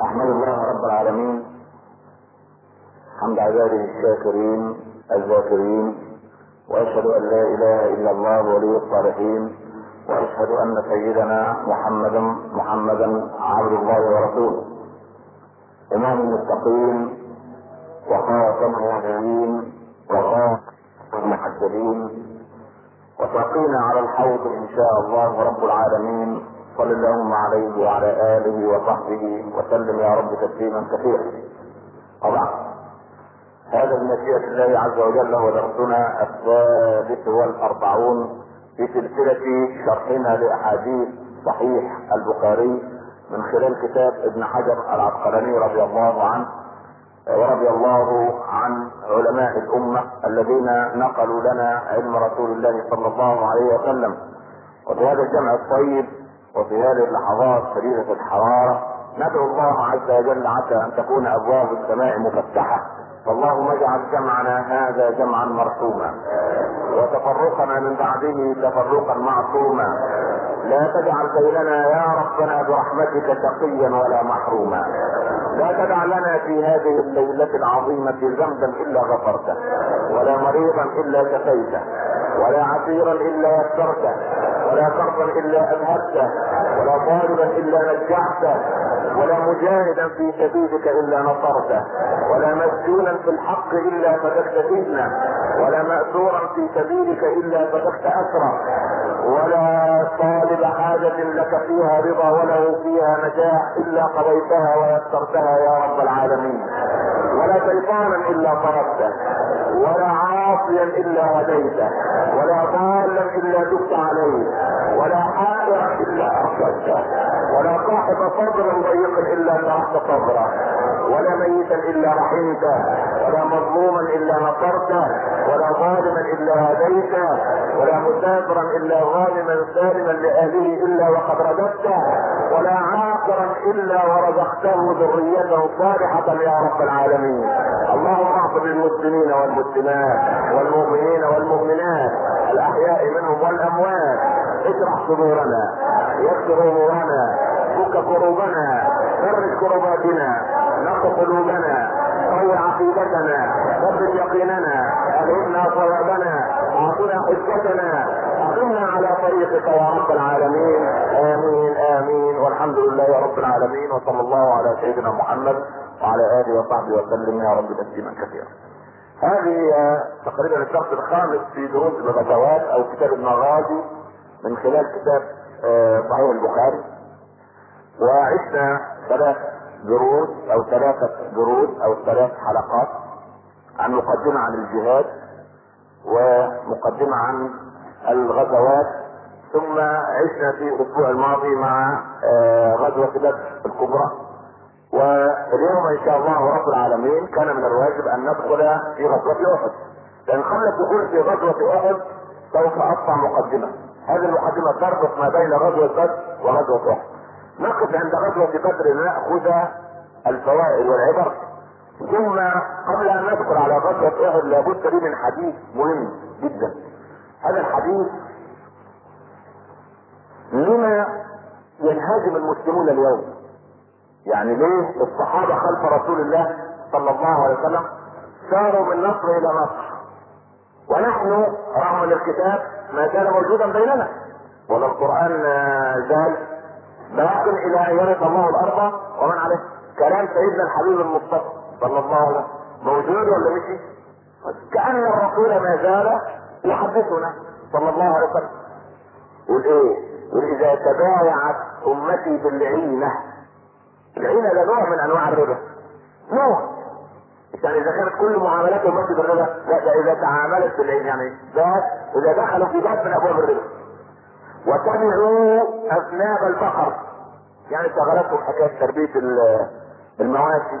أحمد الله رب العالمين. حمد عباده الشاكرين الذاكرين وأشهد أن لا إله إلا الله ولي الصالحين وأشهد أن سيدنا محمدا محمدا عبد الله ورسوله. إمام المتقين وخاتم النبيين وخاتم المحسبين وساقينا على الحوض إن شاء الله رب العالمين. صل اللهم عليه وعلى آله وصحبه وسلم يا رب تسليما كثيرا. وبعد هذا بمشيئة الله عز وجل هو درسنا الثالث والأربعون في سلسلة شرحنا لأحاديث صحيح البخاري من خلال كتاب ابن حجر العسقلاني رضي الله عنه ورضي الله عن علماء الأمة الذين نقلوا لنا علم رسول الله صلى الله عليه وسلم. وفي هذا الجمع الطيب وفي هذه اللحظات شديدة الحرارة ندعو الله عز وجل عسى أن تكون أبواب السماء مفتحة. فاللهم اجعل جمعنا هذا جمعا مرحوما وتفرقنا من بعده تفرقا معصوما. لا تجعل بيننا يا ربنا برحمتك شقيا ولا محروما. لا تدع لنا في هذه الليلة العظيمة ذنبا إلا غفرته ولا مريضا إلا شفيته ولا عسيرا إلا يسرته ولا كربا إلا أذهبته ولا طالبا إلا نجعته ولا مجاهدا في سبيلك إلا نصرته ولا مسجونا في الحق إلا فتكت فتنة ولا مأسورا في سبيلك إلا فتكت أسرة ولا طالب حاجة لك فيها رضا وله فيها نجاح إلا قضيتها ويسرتها يا رب العالمين ولا شيطانا إلا طردته. ولا عاصيا إلا هديته ولا ضالا إلا دفت عليه ولا حائرا إلا أخرجته ولا صاحب صدر ضيق إلا شرحت صدره. ولا ميتا إلا رحمته ولا مظلوما إلا نصرته ولا ظالما إلا هديته ولا مسافرا إلا غانما سالما لأهله إلا وقد رددته ولا عاقرا إلا ورزقته ذريته صالحة يا رب العالمين. اللهم اغفر للمسلمين والمسلمات والمؤمنين والمؤمنات الأحياء منهم والأموات اشرح صدورنا يسر أمورنا كروبنا فرج كرباتنا نق قلوبنا قوي عقيدتنا ثبت يقيننا ألهمنا صوابنا أعطنا حجتنا أقمنا على طريقك يا رب العالمين. آمين آمين. والحمد لله رب العالمين وصلى الله على سيدنا محمد وعلى آله وصحبه وسلم. يا رب تسليما كثيرا. هذه تقريبا الدرس الخامس في دروس الغزوات أو كتاب المغازي من خلال كتاب صحيح البخاري. وعشنا ثلاث دروس أو ثلاثة دروس أو ثلاث حلقات. عن مقدمة عن الجهاد ومقدمة عن الغزوات. ثم عشنا في الأسبوع الماضي مع غزوة بدر الكبرى. واليوم إن شاء الله رب العالمين كان من الواجب أن ندخل في غزوة أحد. لأن قبل الدخول في غزوة أحد سوف اقطع مقدمة. هذه المقدمة تربط ما بين غزوة بدر وغزوة أحد. نقف عند غزوة بدر لنأخذ الفوائد والعبر. ثم قبل أن ندخل على غزوة أحد لابد لي من حديث مهم جدا. هذا الحديث لما ينهزم المسلمون اليوم. يعني ليه؟ الصحابة خلف رسول الله صلى الله عليه وسلم ساروا من نصر إلى نصر. ونحن رغم الكتاب ما زال موجودا بيننا. ولا القرآن زال باق إلى أن يرث الله الأرض ومن عليه. كلام سيدنا الحبيب المصطفى صلى الله عليه وسلم. موجود ولا مشي؟ كأن الرسول ما زال يحدثنا صلى الله عليه وسلم. يقول إيه؟ يقول إذا تبايعت أمتي بالعينة. العينة ده نوع من أنواع الربا. نوع. يعني إذا كانت كل معاملات أمتي بالربا لا ده إذا تعاملت بالعين يعني. ده إذا دخلوا في باب من أبواب الربا. وتبعوا اذناب البقر يعني شغلتهم حكاية تربية المواشي.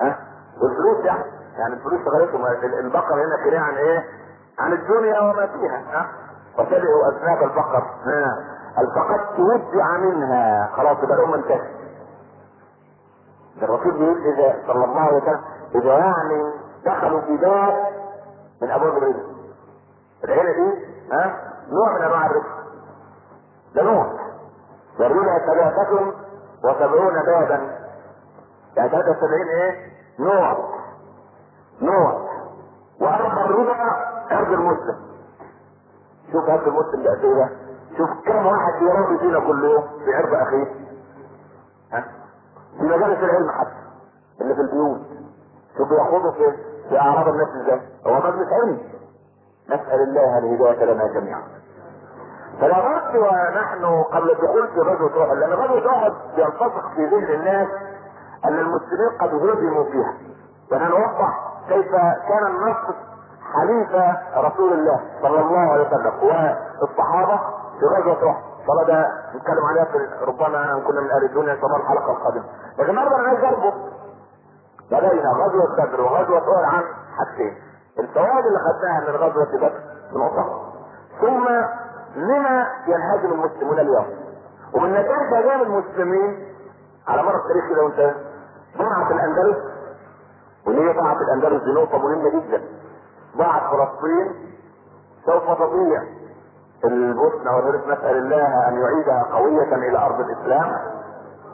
ها؟ والفلوس يعني يعني الفلوس شغلتهم البقر هنا كنايه عن إيه؟ عن الدنيا وما فيها. ها؟ وتبعوا اذناب البقر. ها؟ فقد تودع منها خلاص يبقى الأمة انتهت. الرسول بيقول اذا صلى الله عليه وسلم إذا يعني دخلوا في باب من أبواب الرزق. العيله دي ها؟ نوع من أنواع الرزق. ده نوع والربا ثلاثة وسبعون بابا. يعني 73 إيه؟ نوع نوع وأربع الربا عرض المسلم. شوف عرض المسلم ده قد إيه شوف كم واحد يراضي فينا كل يوم في عرض أخيه. ها؟ في مجالس العلم حتى. اللي في البيوت. شوف بياخدوا في في أعراض الناس إزاي؟ هو مجلس علم نسأل الله الهداية لنا جميعا. بد ونحن قبل الدخول في غزوة أحد لأن غزوة أحد يلتصق في ذهن الناس أن المسلمين قد هزموا فيها. ونوضح كيف كان النصر حليف رسول الله صلى الله عليه وسلم والصحابه في غزوة أحد. طبعا ده نتكلم عليها في ربما كنا من أهل الدنيا الله الحلقة القادمة. لكن أنا عايز اربط بدأنا غزوة بدر وغزوة أحد عن حاجتين الفوائد اللي خدناها من غزوة بدر نقطة ثم لما ينهزم المسلمون اليوم؟ ومن نتائج هزام المسلمين على مر التاريخ لو انت ضاعت الأندلس واللي هي ضاعت الأندلس؟ دي نقطة مهمة جدا. ضاعت فلسطين سوف تضيع البوسنة والهرس نسأل الله أن يعيدها قوية إلى أرض الإسلام.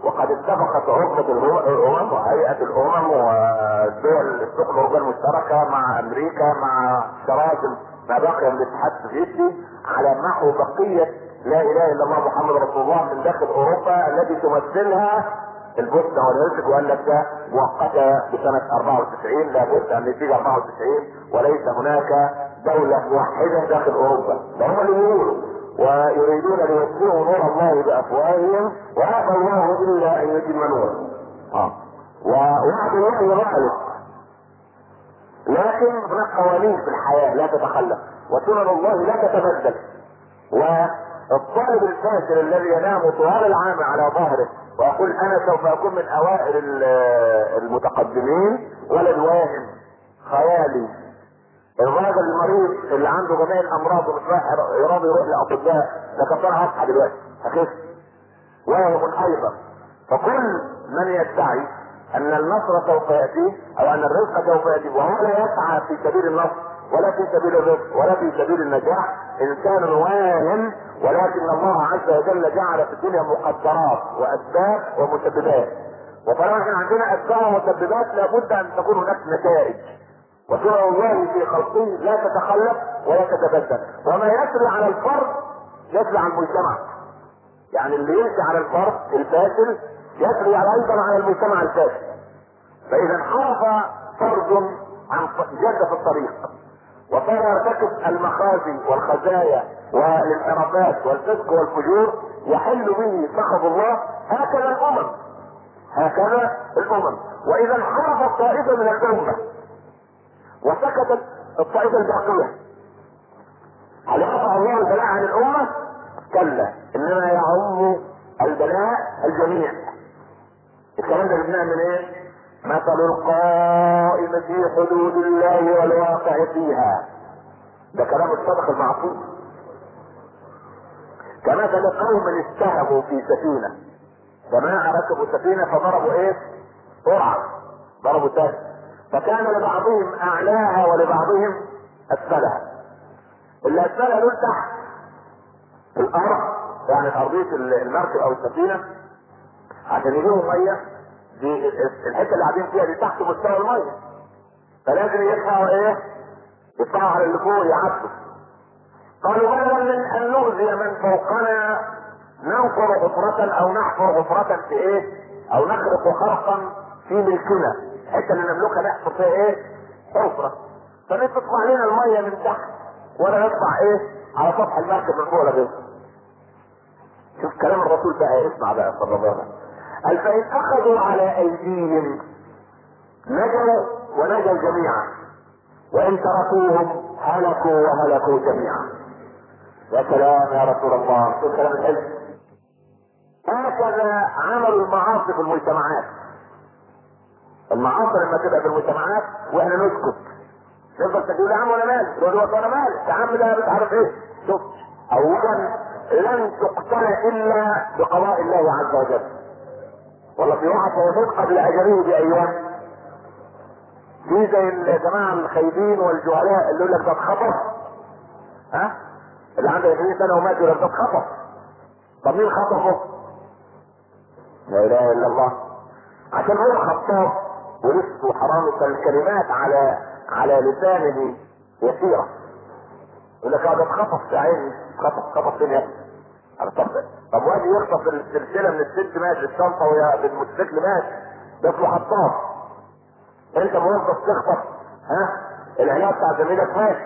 وقد اتفقت عقبة الامم وهيئة الأمم والدول الاوروبية المشتركة مع أمريكا مع شراكم ما بقي من الاتحاد السوفيتي على محو بقية لا إله إلا الله محمد رسول الله من داخل أوروبا التي تمثلها البوسنة والهرسك وقال لك ده مؤقتة بسنة 94 لابد أن نتيجة 94 وليس هناك دولة موحدة داخل أوروبا. ده هم اللي بيقولوا. ويريدون ليطفئوا نور الله بأفواههم وابى الله إلا أن يتم نوره. آه. ووعد الله غالب لكن هناك قوانين في الحياة لا تتخلف وسنن الله لا تتبدل. والطالب الفاشل الذي ينام طوال العام على ظهره ويقول أنا سوف أكون من أوائل المتقدمين ولد واهم خيالي. الراجل المريض اللي عنده جميع الأمراض ومش يراضي يروح لأطباء ده كان طالع أصحى دلوقتي. هكذا واهم أيضا. فكل من يدعي أن النصر سوف يأتي أو أن الرزق سوف يأتي وهو لا يسعى في سبيل النصر ولا في سبيل الرزق ولا في سبيل النجاح إنسان واهم ولكن الله عز وجل جعل في الدنيا مقدرات وأسباب ومسببات. وطالما إحنا عندنا أسباب ومسببات لابد أن تكون هناك نتائج. وسنن الله في خلقه لا تتخلف ولا تتبدل. وما يسري على الفرد يسري على المجتمع. يعني اللي يمشي على الفرد الفاشل على أيضا على المجتمع الفاشل فإذا انحرف فرد عن جد في الطريق. وصار يرتكب المخازي والخزايا والانحرافات والفسق والفجور يحل به سخط الله هكذا الأمم. هكذا الأمم. وإذا انحرفت طائفه من الأمة وسكتت الطائفة الباقية هل يرفع الله البلاء عن الأمة؟ كلا. إنما يعم البلاء الجميع. الكلام ده جبناه من إيه؟ مثل القائم في حدود الله والواقع فيها. ده كلام الصدق المعصوم. كمثل قوم استهموا في سفينة. جماعة ركبوا سفينة فضربوا إيه؟ قرعة. ضربوا تاج فكان لبعضهم أعلاها ولبعضهم أسفلها. اللي أسفلها دول تحت. الأرض يعني أرضية المركب أو السفينة. عشان يجيبوا ميه دي الحتة اللي قاعدين فيها دي تحت مستوى المية فلازم يدفعوا إيه؟ يدفعوا على اللي فوق يعدوا قالوا بدلا من ان نؤذي من فوقنا ننقر حفرة أو نحفر حفرة في إيه؟ أو نخرق خرقا في ملكنا الحتة اللي نملكها نحفر فيها إيه؟ حفرة فبتطلع لنا المية من تحت ولا يطلع إيه؟ على سطح المركب من فوق ولا شوف كلام الرسول بقى اسمع بقى صلى الله عليه وسلم فإن أخذوا على أيديهم نجوا ونجوا جميعا. وإن تركوهم هلكوا وهلكوا جميعا. يا سلام يا رسول الله. شوف كلام الحلم هكذا عملوا المعاصي في المجتمعات. المعاصي لما تبقى في المجتمعات وإحنا نسكت. نفضل تقول يا عم وأنا مالي يقول له أنا مالي يا عم ده مش عارف إيه. شوف اولا لن تقتل إلا بقضاء الله عز وجل. والله في واحد سيموت قبل اجله بايام في زي الجماعه الخايبين والجهلاء اللي يقول لك ده اتخطف. ها؟ اللي عنده 20 سنة ومات يقول لك ده اتخطف. طب مين خطفه؟ لا إله إلا الله. عشان هو خطاب ولص وحرامي فالكلمات على على لسانه يسيرة. يقول لك هذا اتخطف في عيني. خطف خطف فين يا أنا طب وادي يخطف السلسلة من الست ماشي الشنطة ويا بالموتوسيكل ماشي ده اسمه خطاف أنت موظف تخطف ها؟ العلاج بتاع زميلك ماشي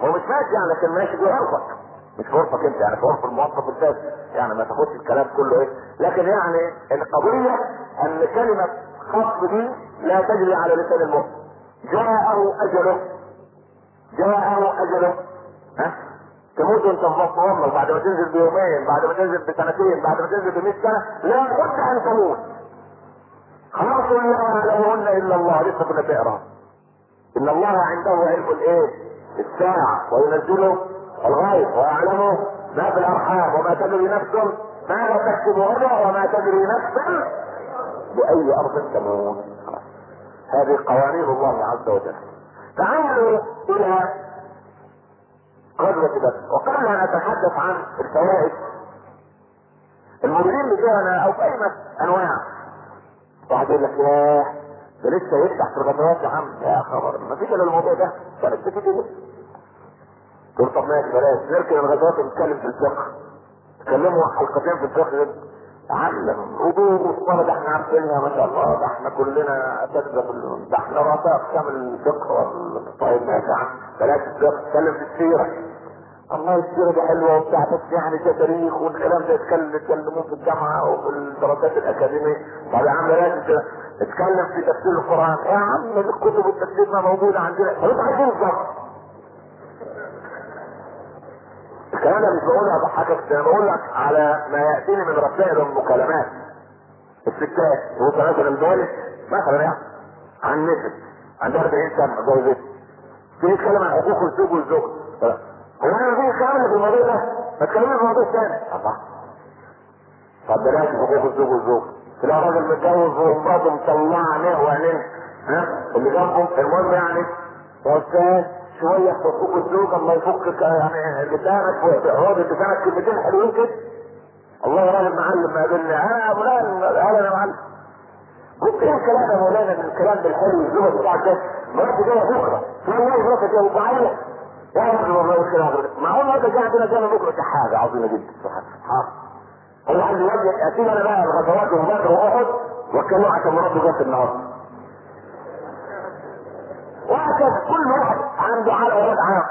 هو مش ماشي يعني لكن ماشي جوه عرفك. مش في عرفك أنت يعني في عرف الموظف الثاني يعني ما تاخدش الكلام كله إيه. لكن يعني القضية أن كلمة خطف دي لا تجري على لسان المؤمن جاءه أجله. جاءه أجله. ها؟ تموت وانت في بطن أمك بعد ما تنزل بيومين بعد ما تنزل بسنتين بعد ما تنزل ب 100 سنه لا بد أن تموت. خلاص لا يعلمهن إلا الله لسه كنا بنقرا إن الله عنده علم الإيه؟ الساعة وينزله الغيب ويعلمه ما في الأرحام وما تدري نفس ماذا تكتب غدا وما تدري نفس. بأي أرض تموت. هذه قوانين الله عز وجل. تعالوا إلى غزوة بدر وقبل ان أتحدث عن الفوائد. المديرين بتوعنا أو في أي أنواع. واحد يقول لك ياه ده لسه يفتح في الغزوات يا عم. يا خبر ما فيش إلا الموضوع ده. كانت بتيجي تقول طب ماشي بلاش. نركن الغزوات ونتكلم في الفقه. تكلموا حلقتين في الفقه علم وضوء والصلاة ده إحنا عارفينها ما شاء الله ده إحنا كلنا اساتذة في ده. إحنا رؤساء اقسام الفقه طيب ماشي يا عم بلاش اتكلم في السيرة. الله السيرة دي حلوة وبتاع بس يعني ده تاريخ والكلام ده. يتكلم يتكلموه في الجامعة وفي الدراسات الأكاديمية. طب يا عم ت- اتكلم في تفسير القرآن. يا عم الكتب التفسير ما موجودة عندنا. طب عايزين بالظبط الكلام ده مش بقول أضحكك أنا بقول لك على ما يأتيني من رسائل المكالمات الستات هو مثلا دول مثلا يعني عن نسل عندها 40 سنه جوزت تتكلم عن حقوق الزوج والزوج هو أنا في الكلام اللي في الموضوع ده؟ ما تكلمني في موضوع ثاني الله طب بلاش حقوق الزوج والزوج تلاقي راجل متجوز ومراته مطلعه عينيه وعينيه ها؟ اللي جنبه المهم يعني؟ يا أستاذ شوية في حقوق الزوج الله يفك يعني لسانك ويقعد لسانك كلمتين حلوين كده. الله يا راجل معلم ما قابلني أنا يا فلان أهلا يا معلم. قلت إيه الكلام يا مولانا من الكلام بالحلو الزوج بتاعك ده مرات جاية بكرة. والله مرات جاية وبعيط يا راجل والله الكلام معقول مرات جاية عندنا جاية بكرة؟ دي حاجة عظيمة جدا سبحان الله. هو عندي وجه اسيب أنا بقى الغزوات وبدر واحد واتكلم عشان مراته جت النهارده وهكذا كل واحد. عنده على ولاد عاق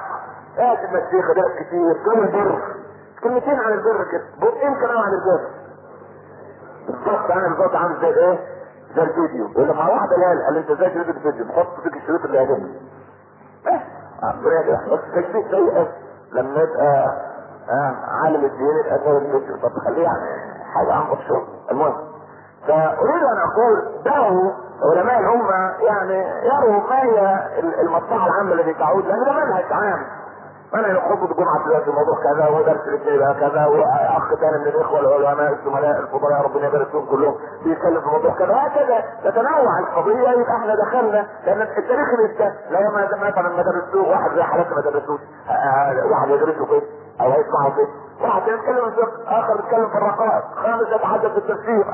إيه المسيخ ده كتير. كل البر؟ كلمتين عن البر كده. بقين كلام عن البر؟ بالظبط أنا بالظبط عامل زي إيه؟ زي الفيديو. لك مع واحدة قال قال أنت إزاي تريد الفيديو؟ بحط فيك الشريط اللي يعجبني. بس. بس تشبيه سيء لما يبقى آه عالم الدين يبقى زي الفيديو طب خليه يعني حاجة عن شغل المهم. فأريد أن أقول دعوا علماء الأمة يعني يروا ما هي المصلحة العامة التي تعود لأن ده منهج عام. أنا يخطب الجمعه دلوقتي موضوع كذا ودرس الاثنين بقى كذا وأخ ثاني من الإخوة العلماء الزملاء الفضلاء ربنا يبارك فيهم كلهم بيتكلم في موضوع كذا وهكذا تتنوع القضية. يبقى إحنا دخلنا لأن التاريخ لسه لو ما مثلا ما درسوه واحد زي حالتنا ما درسوش واحد يدرسه كده أو هيسمعه كده واحد يتكلم في آخر يتكلم في الرقائق. خامس يتحدث في التفسير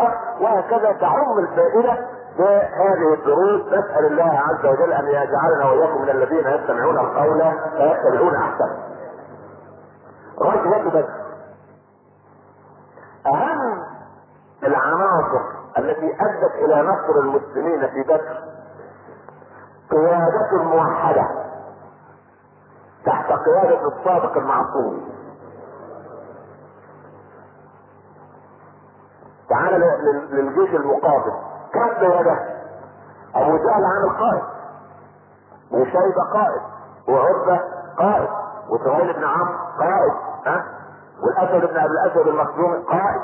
وهكذا تعم الفائدة بهذه الدروس. نسأل الله عز وجل أن يجعلنا وإياكم من الذين يستمعون القول فيتبعون أحسنه. غزوة بدر أهم العناصر التي أدت إلى نصر المسلمين في بدر قيادة موحدة. تحت قيادة الصادق المعصوم. تعال للجيش المقابل كم قيادة؟ أبو جهل عامل قائد. وشيبة قائد. وعربة قائد. وسهيل بن عمرو قائد. ها؟ والأسد بن أبي الاسود المخزومي قائد.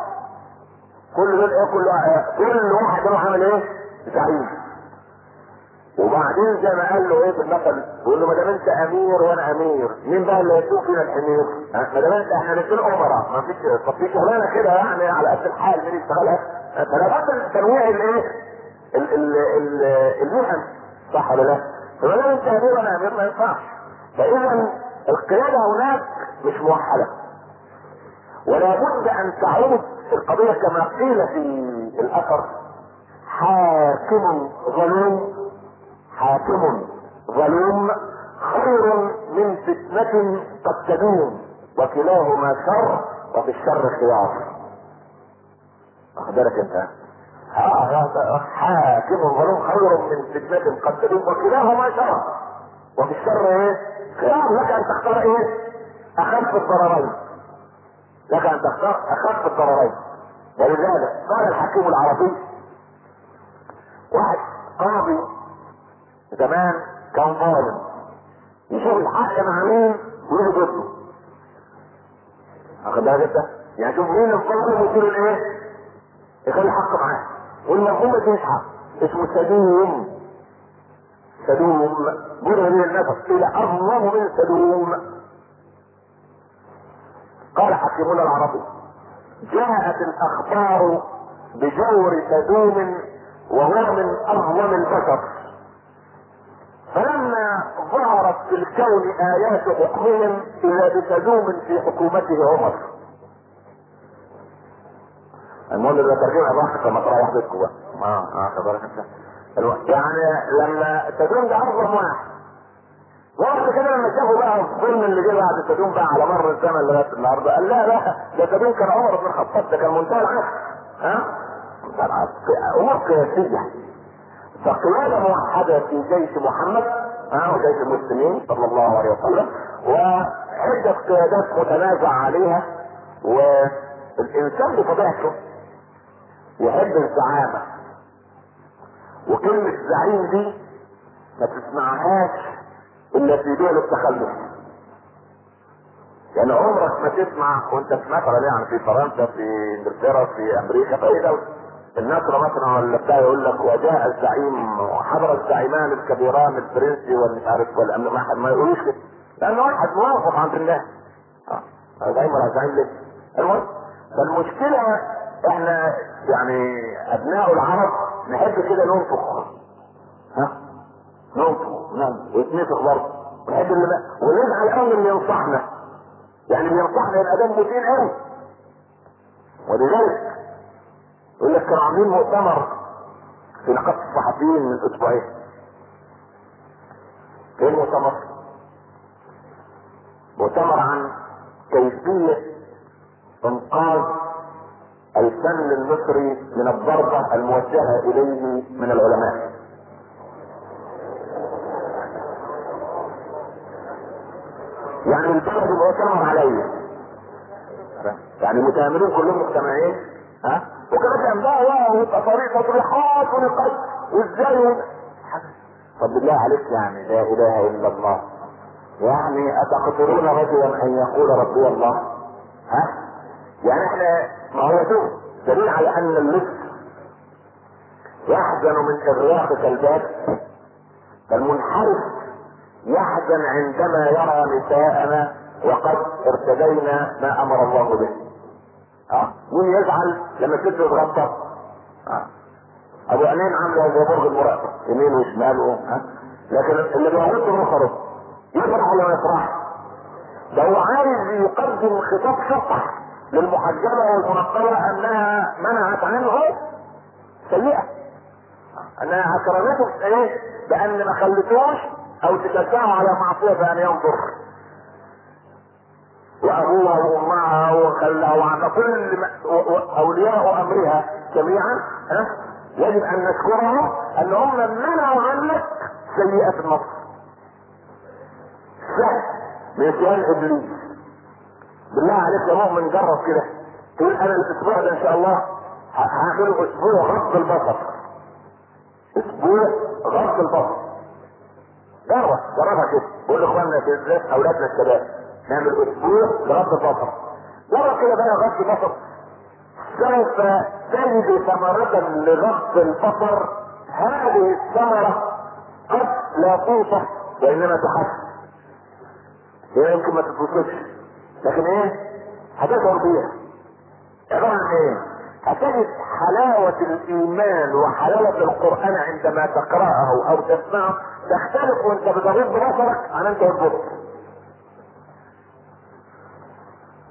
كل دول إيه؟ كل كل واحد له عامل إيه؟ زعيم. وبعدين زي ما قال له إيه المثل بيقول له ما دام انت امير وأنا امير مين بقى اللي هيسوق فينا الحمير؟ ما دام انت إحنا الاثنين امراء ما فيش طب في شغلانة كده يعني على قد الحال مين يشتغلها؟ فانا بس تنويع الايه؟ المهن صح ولا لا؟ فما دام انت امير وأنا امير ما ينفعش فاذا القيادة هناك مش موحدة ولا بد أن تعود القضية كما قيل في الأثر حاكم ظلوم حاكم ظلوم خير من فتنة قد تدوم وكلاهما شر وفي الشر خيار واخد بالك انت حاكم ظلوم خير من فتنة قد تدوم وكلاهما شر. وفي الشر إيه؟ خيار لك أن تختار إيه؟ أخف الضررين. لك أن تختار أخف الضررين. ولذلك قال الحكيم العربي واحد قاضي زمان كان ظالم. يشوف الحق مع مين ويجي ضده واخد بالك انت؟ يعني شوف مين الظالم ويصير الايه؟ يخلي الحق معاه. والمظلوم ما يديش حق اسمه سدوم سدوم جرى من النفس. إلى اظلم من سدوم قال حكيمنا العربي جاءت الأخبار بجور سدوم وهو من اظلم البشر. ظهرت في الكون آيات حكمهم اذا بسدوم في حكومته عمر. المهم ده ترجمه الواحد كما تروح بيتكم بقى. آه آه خبرك أنت. يعني لما سدوم ده اظلم واحد. وبعد كده لما شافوا بقى الظلم اللي جه بعد سدوم بقى على مر الزمن لغاية النهارده قال لا لا ده سدوم كان عمر بن الخطاب ده كان منتهى العسل ها؟ منتهى العسل أمور قياسية. فقيادة موحدة في جيش محمد ها وجيش المسلمين؟ صلى الله عليه وسلم. وعدة قيادات متنازع عليها والإنسان بطبيعته يحب الزعامة. وكلمة زعيم دي ما تسمعهاش إلا في دول التخلف. يعني عمرك ما تسمع وأنت في مثلا يعني في فرنسا في إنجلترا في أمريكا في أي دولة. النصر مثلا ولا بتاع يقول لك وجاء الزعيم وحضر الزعيمان الكبيران الفرنسي والمش عارف والامن ما ما يقولوش كده. لأن واحد موافق عند الناس آه زعيم ولا زعيم ليه؟ المهم فالمشكلة إحنا يعني أبناء العرب نحب كده ننفخ. ها؟ ننفخ نعم برضه. ونحب اللي ونزعل قوي اللي ينصحنا. يعني اللي ينصحنا يبقى دمه تقيل قوي ولذلك يقول لك كانوا عاملين مؤتمر في نقابة الصحفيين من أسبوعين. إيه المؤتمر؟ مؤتمر عن كيفية إنقاذ الفن المصري من الضربة الموجهة إليه من العلماء. يعني البلد مؤتمر عليه. يعني المتآمرين كلهم مجتمعين؟ ها؟ وكمان كان بقى ويبقى طريق تصريحات ونقاش وازاي طب بالله عليك يعني لا إله إلا الله. يعني أتقتلون رجلا أن يقول ربي الله؟ ها؟ يعني إحنا ما هو شوف دليل على أن اللص يحزن من إغراق كلبات فالمنحرف يحزن عندما يرى نساءنا وقد ارتدينا ما أمر الله به. آه مين يزعل لما الست تتغطى آه أبو عينين عامله زي برج المراقبه يمين وشمال. ها؟ لكن اللي بيغط مخره يفرح ولا ما يفرحش ده هو عايز يقدم خطاب شطح للمحجبة والمنقبه أنها منعت عنه سيئة. أنها أكرمته إيه بأن ما خلتوش أو تشجعه على معصية بأن ينظر. وابوها وامها وخلها وعن كل أولياء أمرها جميعا ها؟ يجب أن نشكرهم ان هم منعوا عنك سيئة النصر. سهل. من سيان إبليس. بالله عليك يا مؤمن جرب كده. تقول أنا الأسبوع ده إن شاء الله هعمله أسبوع غض البصر. أسبوع غض البصر. جرب جربها كده. قول لإخواننا بالذات اولادنا الشباب. نعمل أسبوع لغض البصر جرب كده بقى غض البصر سوف تجد ثمرة لغض البصر هذه الثمرة قد لا توصف وانما تحس هي يمكن ما تتوصفش. لكن إيه؟ هتشعر بيها عبارة عن إيه؟ هتجد حلاوة الإيمان وحلاوة القرآن عندما تقرأه أو تسمعه تختلف وأنت بتغض بصرك عن أنت والبصر.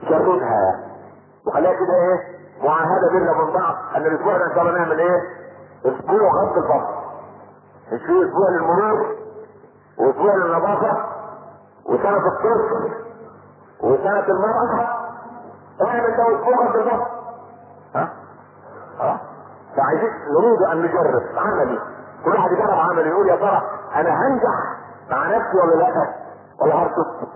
جربها وخليها كده إيه؟ معاهدة بيننا وبين بعض. أن الأسبوع ده إن شاء الله نعمل إيه؟ أسبوع غض البصر. في أسبوع للمرور وأسبوع للنظافة وسنة الطفل وسنة المرأة. اعمل ده أسبوع غض البصر. ها؟ ها؟ فعايزين نريد أن نجرب عملي. كل واحد يجرب عملي يقول يا ترى أنا هنجح مع نفسي ولا لا؟ ولا هرسل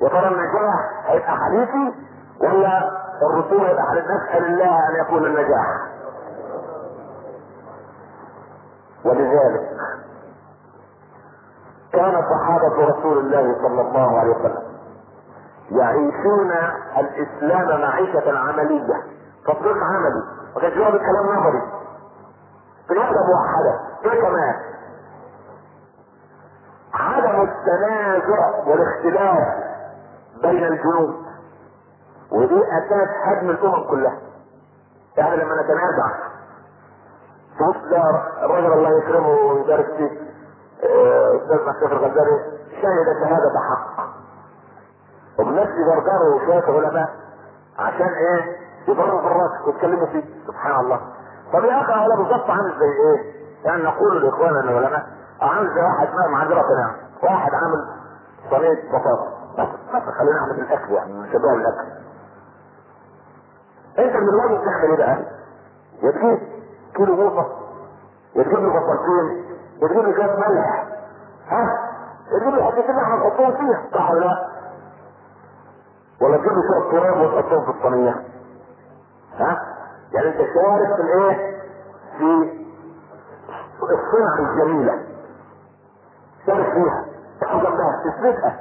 يا ترى النجاح هيبقى حديثي؟ ولا الرسول حديث نسال الله أن يكون النجاح. ولذلك كان صحابة رسول الله صلى الله عليه وسلم يعيشون الإسلام معيشة عملية تطبيق عملي. ما كانش يقعد الكلام نظري. موحدة. إيه كمان؟ عدم التنازع والاختلاف بين الجنود. ودي أساس هدم الأمم كلها. يعني لما نتنازع تبص ده الراجل الله يكرمه ويبارك فيه آه، أستاذ محمد الغزالي شهد شهادة حق. وبنفس جرجره وشوية علماء عشان إيه؟ يضربوا في الرأس ويتكلموا فيه. سبحان الله. طب يا أخي هذا بالظبط عامل زي إيه؟ يعني نقول لإخواننا العلماء عامل زي واحد ما معذرة نعم واحد عامل صينية بطاطا. خلينا نعمل الأكل يعني شباب الأكل. انت من الواجب تعمل إيه بقى؟ يا كيلو بوصة يا تجيب لي بطاطين يا تجيب شوية ملح ها؟ يا تجيب لي حتتين لحمة نحطهم فيها صح ولا لا؟ ولا تجيب لي شوية تراب وتحطهم في الصينية ها؟ يعني انت شارك في الايه؟ في الصنعة الجميلة شارك فيها تاخد جنبها تثبتها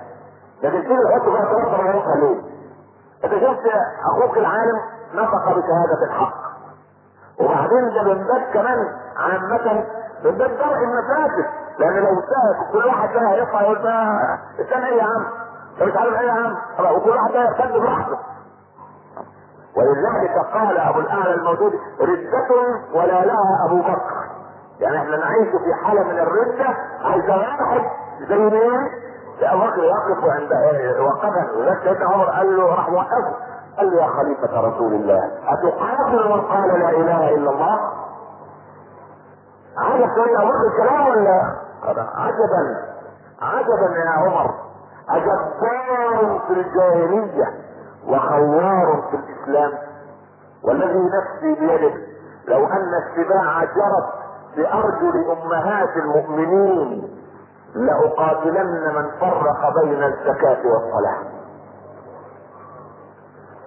لكن تيجي تحط بقى تراب ما ليه؟ انت شفت أخوك العالم نطق بشهادة الحق. وبعدين ده من باب كمان عامة من باب درء المفاسد لأن لو ساك كل واحد ده هيطلع يقول ما استنى إيه يا عم. انت مش عارف إيه يا عم؟ وكل واحد ده يرتد براحته. ولذلك قال أبو الأعلى الموجود ردة ولا لها أبو بكر. يعني إحنا نعيش في حالة من الردة عايز واحد زي مين؟ ابو بكر يقف عند وقفا ولذلك سيدنا عمر قال له راح وقفه. قال يا خليفة رسول الله أتقاتل من قال لا إله إلا الله؟ عجب أبو بكر الكلام ولا؟ عجبا عجبا يا عمر أجبار في الجاهلية وخوار في الإسلام والذي نفسي بيده لو أن السباع جرت بأرجل أمهات المؤمنين لأقاتلن من فرق بين الزكاة والصلاة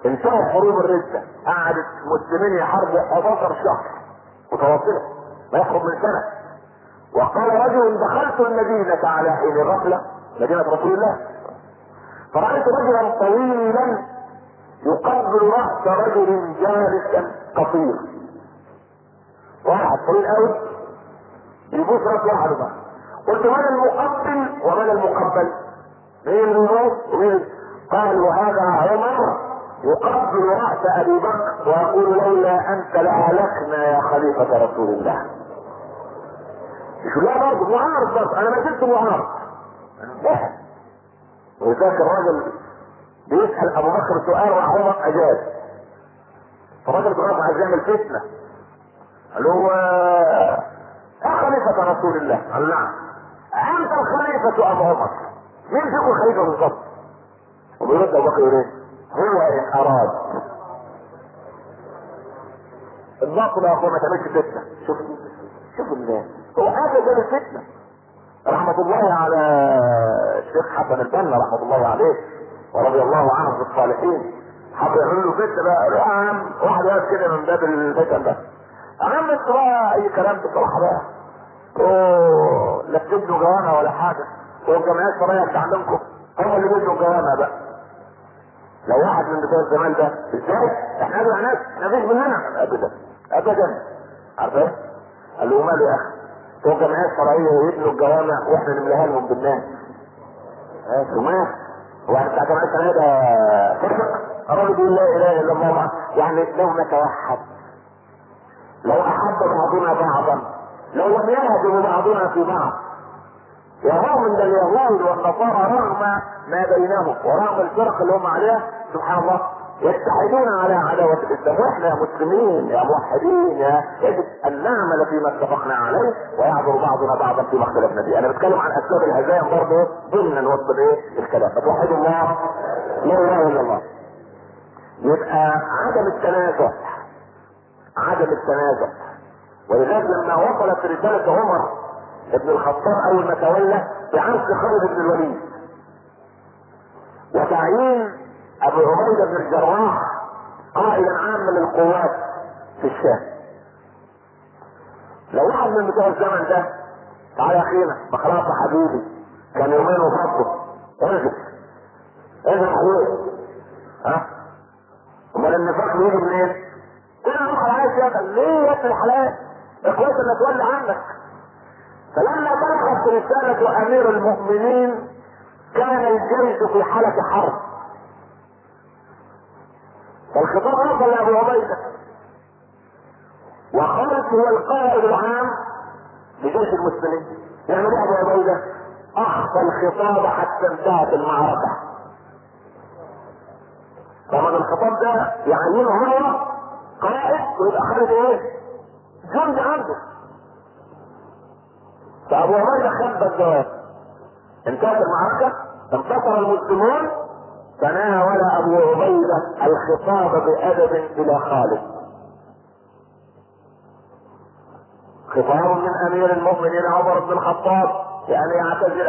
انتهت حروب الردة قعدت مسلمين يحاربوا 11 شهر. متواصلة. ما يخرج من سنة. وقال رجل دخلت المدينة على حين غفلة مدينة رسول الله. فرأيت رجلا طويلا يقبل رأس رجل جالسا قصير. واحد طويل قوي. يبوس رأس واحد بقى. قلت من المقبل ومن المقبل؟ مين اللي ومين قال وهذا عمر. يقبل رأس أبي بكر ويقول لولا أنت لهلكنا يا خليفة رسول الله. مش لا برضه معارض برضه. أنا ما زلت معارض ولذلك الراجل بيسأل أبو بكر سؤال راح عمر أجاب فالراجل بيقف عايز يعمل فتنة قال له يا خليفة رسول الله. قال نعم. أنت الخليفة أم عمر. مين فيكم الخليفة بالظبط؟ وبيرد أبو بكر يقول إيه؟ هو ان اراد يا اخويا ما تعملش فتنة. شوف شوف الناس هو هذا ده الفتنة. رحمة الله على الشيخ حسن البنا رحمة الله عليه ورضي الله عنه في الصالحين. حب يعمل له فتنة بقى. قالوا عم واحد واقف كده من باب الفتن ده. عم انت بقى أي كلام بصراحة بقى. أوه لا بتبنوا جوانا ولا حاجة. هو الجمعيات الشرعية اللي عندكم. هم اللي بيبنوا جوانا بقى. لو واحد من بتوع الزمان ده إزاي؟ إحنا ادعى ناس ما فيش مننا ابدا ابدا عارفين؟ قال له ماله يا أخي؟ بتوع الجمعيه الشرعيه يبنوا الجوامع وإحنا نملاها لهم بالناس. ماشي وما واحد بتاع الجمعيه الشرعيه ده فرق الراجل بيقول لا إله إلا الله يعني لو نتوحد لو احب بعضنا بعضا لو لم يهدم بعضنا في بعض يا رغم ان اليهود والنصارى رغم ما بينهم ورغم الفرق اللي هم عليها سبحان الله. يتحدون على عداوة الإسلام. وإحنا يا مسلمين يا موحدين يا يجب أن نعمل فيما اتفقنا عليه ويعذر بعضنا بعضا فيما اختلفنا فيه، أنا بتكلم عن أسباب الهزائم برضه ضمن وسط الإيه؟ الكلام، فتوحدوا الله. لا إله إلا الله. يبقى عدم التنازع. عدم التنازع. ولذلك لما وصلت رسالة عمر ابن الخطاب أول ما تولى بعزل خالد بن الوليد. وتعيين أبو عبيده بن الجراح قائدا عاما للقوات في الشام. لو واحد من بتوع الزمن ده تعالى يا أخينا ما خلاص يا حبيبي كان يومين وفضوا ارجع. ارجع أخويا. ها؟ أمال النفاق بيجي منين؟ كل واحد عايز يقبل ليه يا ابن الحلال؟ إخواتي اللي تولي عنك فلما بلغت رسالة أمير المؤمنين كان الجيش في حالة حرب. فالخطاب وصل لأبو عبيدة. وخالد هو القائد العام لجيش المسلمين. يعني أبو عبيدة؟ اخفى الخطاب حتى انتهت المعركة. طبعا الخطاب ده يعينه هو قائد ويبقى خالد إيه؟ جند عنده. فأبو عبيده خبى الجواب انتهت المعركه انتصر المسلمون فناول أبو عبيدة الخطاب بأدب إلى خالد خطاب من أمير المؤمنين عمر بن الخطاب بان يعتذر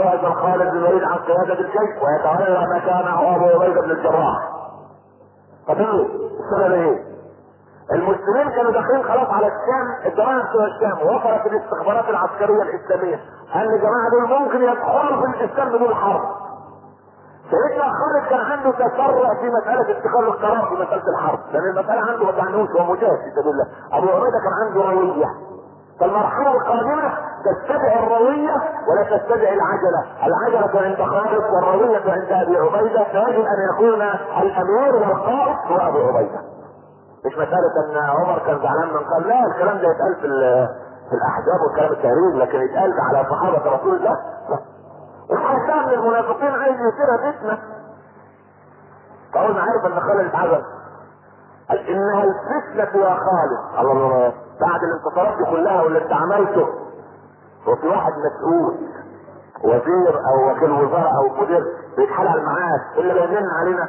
يعزل خالد بن الوليد عن قيادة الجيش ويتولى مكانه أبو عبيدة بن الجراح إيه؟ السبب إيه؟ المسلمين كانوا داخلين خلاص على الشام الجماعة بتوع الشام ووفرت الاستخبارات العسكرية الإسلامية. ان الجماعه دول ممكن يدخلوا في الإسلام بدون حرب. سيدنا خالد كان عنده تسرع في مسألة اتخاذ القرار في مسألة الحرب، لأن المسألة عنده ما تعنوش هو مجاهد في سبيل الله، أبو عبيدة كان عنده روية. فالمرحلة القادمة تتبع الروية ولا تتبع العجلة، العجلة عند خالد والروية عند أبي عبيدة، فيجب أن يكون الأمير والقائد هو أبو عبيدة. مش مسألة أن عمر كان زعلان من قال لا الكلام ده يتقال في في الأحزاب والكلام التهريج لكن يتقال على صحابة رسول الله. الحسان من المنافقين عايز يصيرها فتنة. فأول ما عرف إن خالد اتعزل قال إنها الفتنة يا خالد. الله الله بعد الانتصارات دي كلها واللي أنت عملته وفي واحد مسؤول وزير أو وكيل وزارة أو مدير بيتحلل معاك اللي بيزن علينا.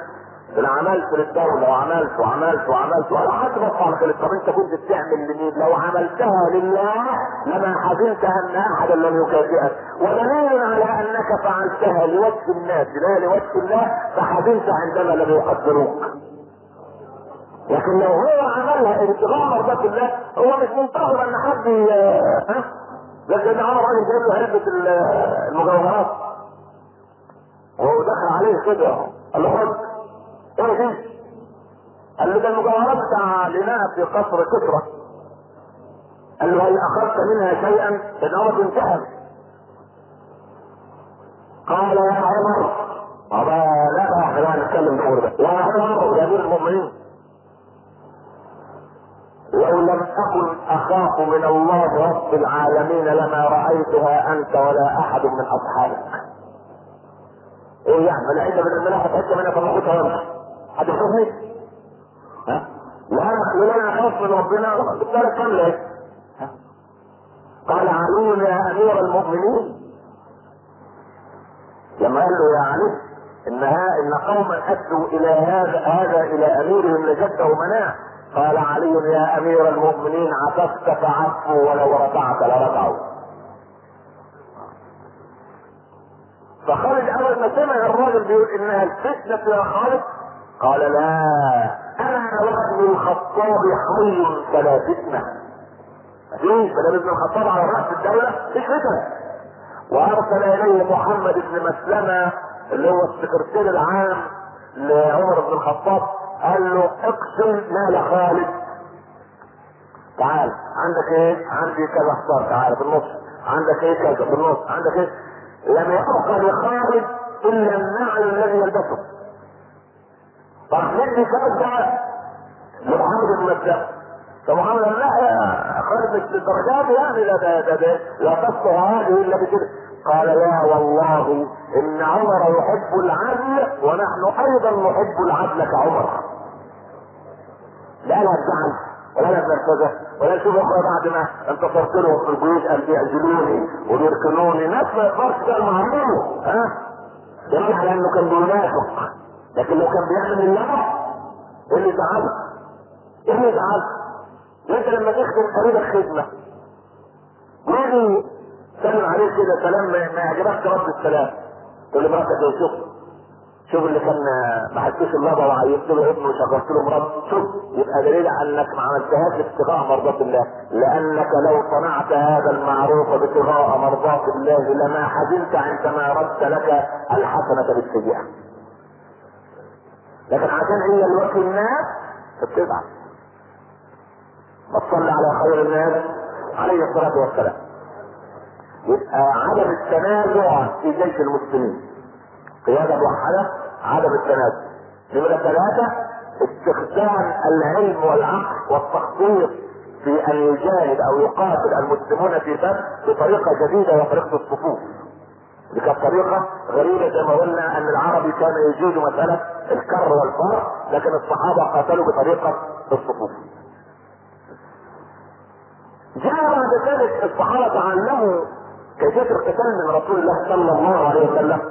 أنا عملت للدولة وعملت وعملت وعملت ولا حد بص على طب أنت كنت بتعمل لمين؟ لو عملتها لله لما حزنت أن احدا لم يكافئك. ودليل على أنك فعلتها لوجه الناس لا لوجه الله فحزنت عندما لم يقدروك. لكن لو هو عملها ابتغاء مرضات الله هو مش منتظر أن حد ها؟ لكن عمر راجل جايب له علبة المجوهرات. وهو دخل عليه كده قال له إيه؟ قال له ده المجوهرات بتاع الاناء في قصر كسرى قال له هل اخذت منها شيئا؟ ان عمر انتهى قال يا عمر أبا لا بقى إحنا نتكلم دور ده يا عمر يا أمير المؤمنين. لو لم أكن أخاف من الله رب العالمين لما رأيتها أنت ولا أحد من أصحابك. إيه يعني ملائكه من الملائكه حتة منها فمخوتها وامشي حد يشوفني؟ ها؟ لا لا أنا أخاف من ربنا بالتالي كامله إيه؟ قال علي يا أمير المؤمنين لما قال له يا علي انها إن قوما أدوا إلى هذا هذا إلى أميرهم لجده مناع قال علي يا أمير المؤمنين عطفت فعفوا ولو رفعت لرفعوا فخالد أول ما سمع الراجل بيقول إنها الفتنة يا خالد قال لا أنا وابن الخطاب حي فلا فتنة. مفيش بدل ابن الخطاب على رأس الدولة مفيش فتنة. وأرسل إليه محمد بن مسلمة اللي هو السكرتير العام لعمر بن الخطاب قال له اقسم مال خالد. تعال عندك إيه؟ عندي كذا حصار تعال في النص عندك إيه؟ كذا في النص عندك إيه؟ لم يبقى لخالد إلا النعل الذي يلبسه. ندي كذا لمحمد بن مسلمه فمحمد لا يا خالد مش للدرجات يعني لا ده ده ده لا تصلح هذه إلا بكده قال لا والله إن عمر يحب العدل ونحن أيضا نحب العدل كعمر. لا لا تزعل ولا لا تنرفزه ولا تشوف اخويا بعد ما انتصرت لهم في الجيوش قال بيعزلوني وبيركنوني. ناس ما يقدرش ده المعروف ها؟ دليل على انه كان بينافق لكن لو كان بيعمل الله إيه اللي زعله؟ إيه اللي زعله؟ انت لما تخدم قريبك خدمه يجي سلم عليه كده سلام؟ ما يعجبكش رد السلام. تقول له مراتك إيه شوف شوف اللي كان ما حسوش اللحظه وعيبت له ابنه وشغلت له مرات شوف يبقى دليل على انك ما عملتهاش ابتغاء مرضات الله. لأنك لو صنعت هذا المعروف ابتغاء مرضات الله لما حزنت عندما ردت لك الحسنة بالسيئة. لكن عشان هي الوكيل الناس فبتزعل. فتصلي على خير الناس عليه الصلاة والسلام. يبقى عدم التنازع في جيش المسلمين. قيادة موحدة عدم التنازع. نمرة ثلاثة استخدام العلم والعقل والتخطيط في أن يجاهد أو يقاتل المسلمون في بدر بطريقة جديدة وطريقة الصفوف. دي كانت طريقة غريبة زي ما قلنا أن العربي كان يجيد مسألة الكر والفر لكن الصحابة قاتلوا بطريقة الصفوف جاء بعد ذلك الصحابة تعلموا كيفية القتال من رسول الله صلى الله عليه وسلم.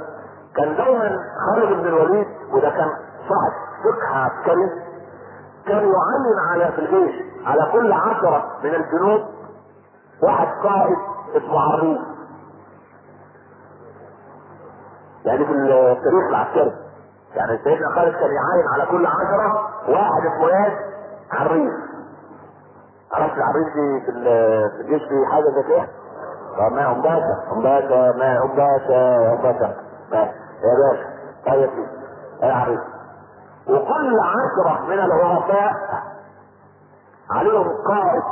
كان دايما خالد بن الوليد وده كان صاحب فقه عسكري كان يعين على في الجيش على كل عشرة من الجنود واحد قائد اسمه عريف يعني في التاريخ العسكري. يعني سيدنا خالد كان يعين على كل عشرة واحد اسمه إيه؟ عريف عرفت العريف دي في الجيش في حاجة زي كده؟ ما هم باشا هم باشا ما هم باشا ما يا باشا طيب يا عريس وكل عشرة من العرفاء عليهم قائد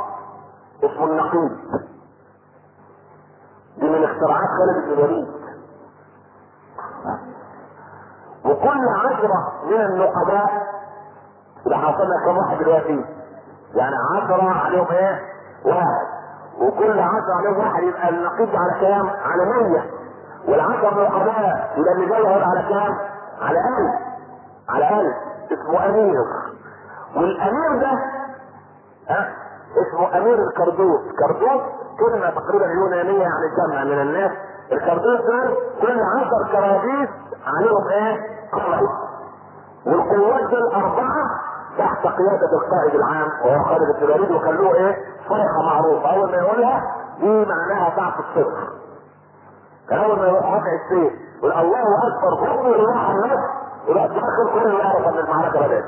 اسمه النقيب دي من اختراعات خالد بن الوليد وكل عشرة من النقباء. ده حصلنا كم واحد دلوقتي؟ يعني عشرة عليهم إيه؟ واحد. وكل عشرة عليهم واحد. يبقى النقيب على كام؟ على مية. والعشرة نقباء يبقى اللي هيبقى على كام؟ على ألف. على ألف. اسمه أمير. والأمير ده ها؟ اسمه أمير الكردوس. كردوس كلمة تقريبا يونانية يعني جمع من الناس. الكردوس دول كل عشر كراديس عليهم إيه؟ قائد والقوات دول أربعة تحت قيادة القائد العام وهو خالد بن الوليد له إيه؟ صيحة معروفة. أول ما يقولها دي معناها ساعة الصفر. كان أول ما يروح رفع السيف. يقول الله أكبر ضرب الله الناس يبقى في الآخر كله يعرف أن المعركة بدأت.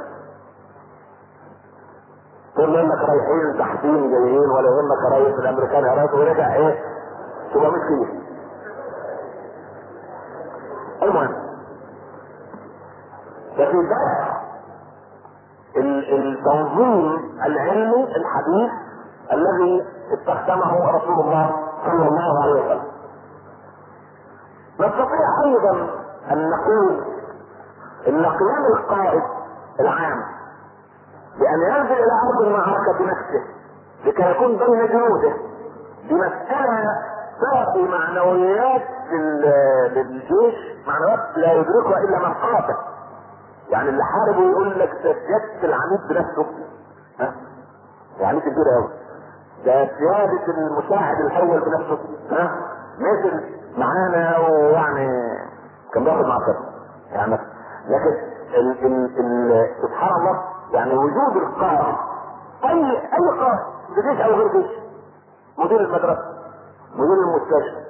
كل إنك رايحين تحتين جايين ولا يهمك رئيس الأمريكان هراك ورجع إيه؟ 700 كيلو ففي ذلك التنظيم العلمي الحديث الذي استخدمه رسول الله صلى الله عليه وسلم. نستطيع أيضا أن نقول إن قيام القائد العام بأن ينزل إلى أرض المعركة بنفسه لكي يكون بين جنوده بمسألة تعطي معنويات للجيش معنويات لا يدركها إلا من قاتل. يعني اللي حارب يقول لك سيادة العميد بنفسه. ها؟ يعني كبير قوي ده سيادة المساعد الأول بنفسه. ها؟ نزل معانا ويعني كان بياخد معصر يعني لكن ال ال ال سبحان الله يعني وجود القائد أي أي قائد جيش أو غير جيش مدير المدرسة مدير المستشفى.